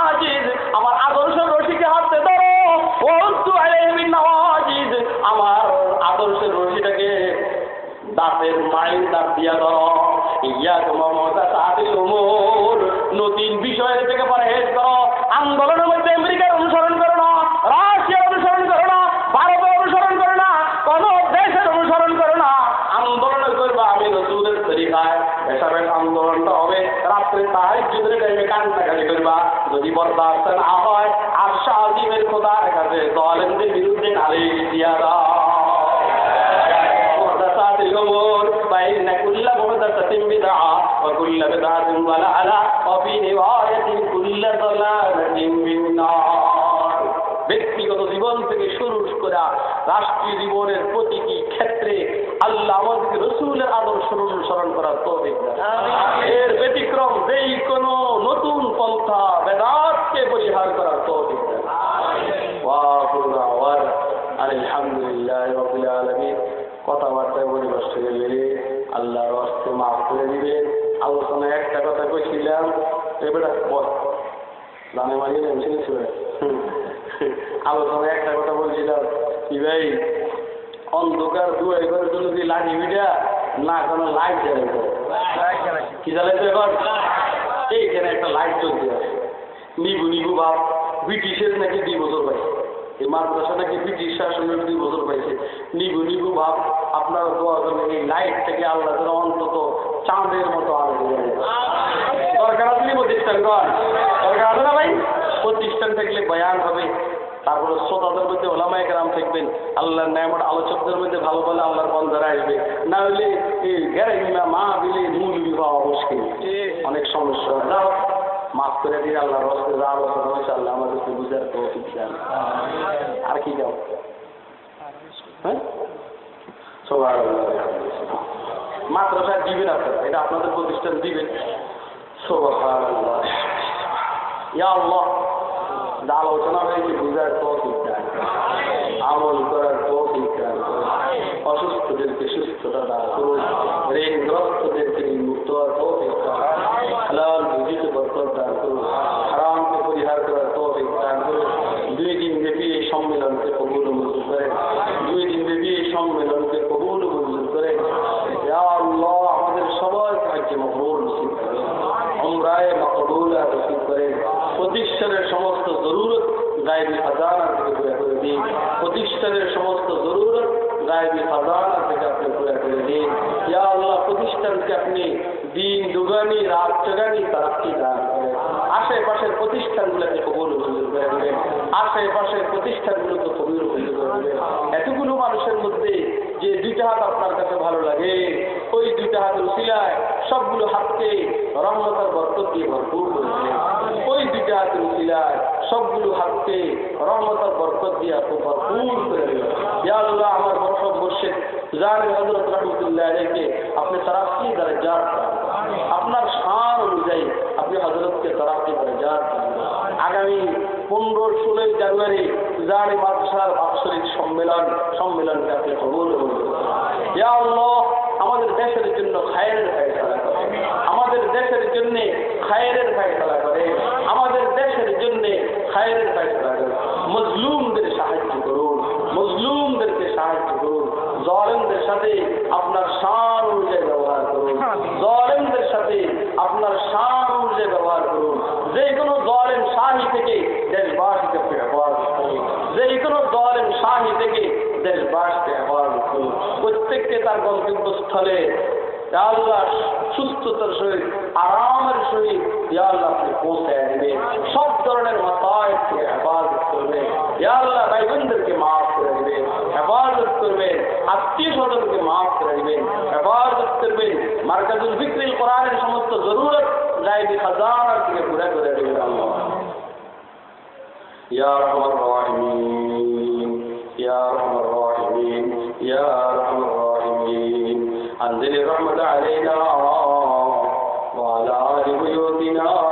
দাঁতের মাইল দাঁত দিয়া ধরো। ইয়া তোমার মমতা তাদের নতুন বিষয়ের থেকে পরহেজ করো। আন্দোলনের না, কোনো লাইট জ্বালাই কি জ্বালাইতো এবার এইখানে একটা লাইট চলতে আছে নিবু নিবু ভাব ব্রিটিশের নাকি দুই বছর পাইছে এই মাদ্রাসা নাকি ব্রিটিশ শাসনের দুই বছর পাইছে নিবু নিবু ভাব আপনার দোয়া করবেন, এই লাইট থেকে আল্লাহ অন্তত চাঁদের মতো আলো দেয়। দরকার আছে প্রতিষ্ঠান, কর। দরকার আছে না ভাই? প্রতিষ্ঠান থাকলে বয়ান হবে। তারপরে শ্রোতাদের মধ্যে ওলামায় গ্রাম থাকবেন আল্লাহর ন্যায়মত আলোচকদের মধ্যে ভালো ভালো আল্লাহর বন্ধারা আসবে না হলে এই গ্যারেমিমা মা বিলে মূল বিবাহ মুশকিল। অনেক সমস্যা যাও মাফ করে দিয়ে আল্লাহর রস্তে যা আলোচনা হয়েছে আল্লাহ আমাদেরকে বুঝার তো আর কি যাও হ্যাঁ? সবার মাদ্রাসায় দিবেন আপনারা এটা আপনাদের প্রতিষ্ঠান দিবেন। সুবহানাল্লাহ। ইয়া আল্লাহ আলোচনা হয়েছে, বুঝার তৌফিক আমল করার তৌফিক। অসুস্থদেরকে সুস্থতা দান করুন ঋণগ্রস্তদেরকে মুক্ত হওয়ার তৌফিক দান হালাল রুজিকে বরকত দান করুন হারামকে পরিহার করার তৌফিক দান করুন দুই দিন ব্যাপী এই সম্মেলনকে কবুল ও মঞ্জুর করেন দুই দিন ব্যাপী এই সম্মেলনকে কবুল ও মঞ্জুর করেন ইয়া আল্লাহ আমাদের সবার কাজে মকবুল নসিব করেন উমরায় মকবুলা নসিব করেন প্রতিষ্ঠানের সমস্ত জরুরত গায়েবী খাজানা থেকে পুরা করে দিন প্রতিষ্ঠানের সমস্ত জরুরত গায়েবী খাজানা থেকে আপনি পুরা করে দিন। ইয়া আল্লাহ, প্রতিষ্ঠানকে আপনি দিন দুগানি, রাত চগানি তারাক্কি দান করেন। আশেপাশের প্রতিষ্ঠানগুলোকে কবুল করে দেবেন। আশেপাশের প্রতিষ্ঠানগুলোকে কবুল করে দেবেন। এতগুলো মানুষের মধ্যে যে দুইটা হাত আপনার কাছে ভালো লাগে, ওই দুইটা হাতের উসিলায় সবগুলো হাতকে রহমতার বরকত দিয়ে ভরপুর করে দেবেন ওই দুইটা হাতের উসিলায় সবগুলো হাতকে রহমতার বরকত দিয়ে আপনি ভরপুর করে ইয়া আমার বর্ষক বর্ষে জানে হজরত রহমতুল্লাহ আলাইকে আপনি তারাক্কি দান করুন। আপনার শান অনুযায়ী আপনি হজরতকে তারাক্কি দান করুন। আগামী পনেরো, ষোলোই জানুয়ারি জানি মাদ্রাসার বাৎসরিক সম্মেলন সম্মেলনকে আপনি কবুল করুন ইয়া আল্লাহ আমাদের দেশের জন্য খায়ের ফেসলা করে। আমাদের দেশের জন্য খায়ের ফেসলা করে। আমাদের দেশের জন্য খায়ের ফেসলা করে। মজলুমদের সাহায্য করুন, মজলুমদেরকে সাহায্য করুন। জলেমদের সাথে আপনার শান অনুযায়ী ব্যবহার করুন। জলেমদের সাথে আপনার শান অনুযায়ী ব্যবহার করুন। যে কোনো জলেম শাহী থেকে দেশবাসীকে করুন। যে কোনো জলেম শাহী থেকে দেশবাসীকে করুন প্রত্যেককে তার গন্তব্যস্থলে। আল্লাহ, সুস্থতার সহিত, আরামের সহিত আল্লাহ আপনি পৌঁছে আনবে সব ধরনের মাথায় হেফাজত করবে আল্লাহ ভাইবন্ধুদেরকে মাফ করে দেবে হেফাজত করবে আত্মীয় স্বজনকে মাফ করে দেবেন। হেফাজত করবে মার্কাজুল ফিক্রিল কোরআনের সমস্ত জরুরত গাইবি হাজার থেকে ঘুরে ঘুরে দেবেন আল্লাহ। ইয়া রহমান রহিম ইয়া রহমান يا أرحم الراحمين. أنزل الرحمة علينا وعلى أهل بيوتنا.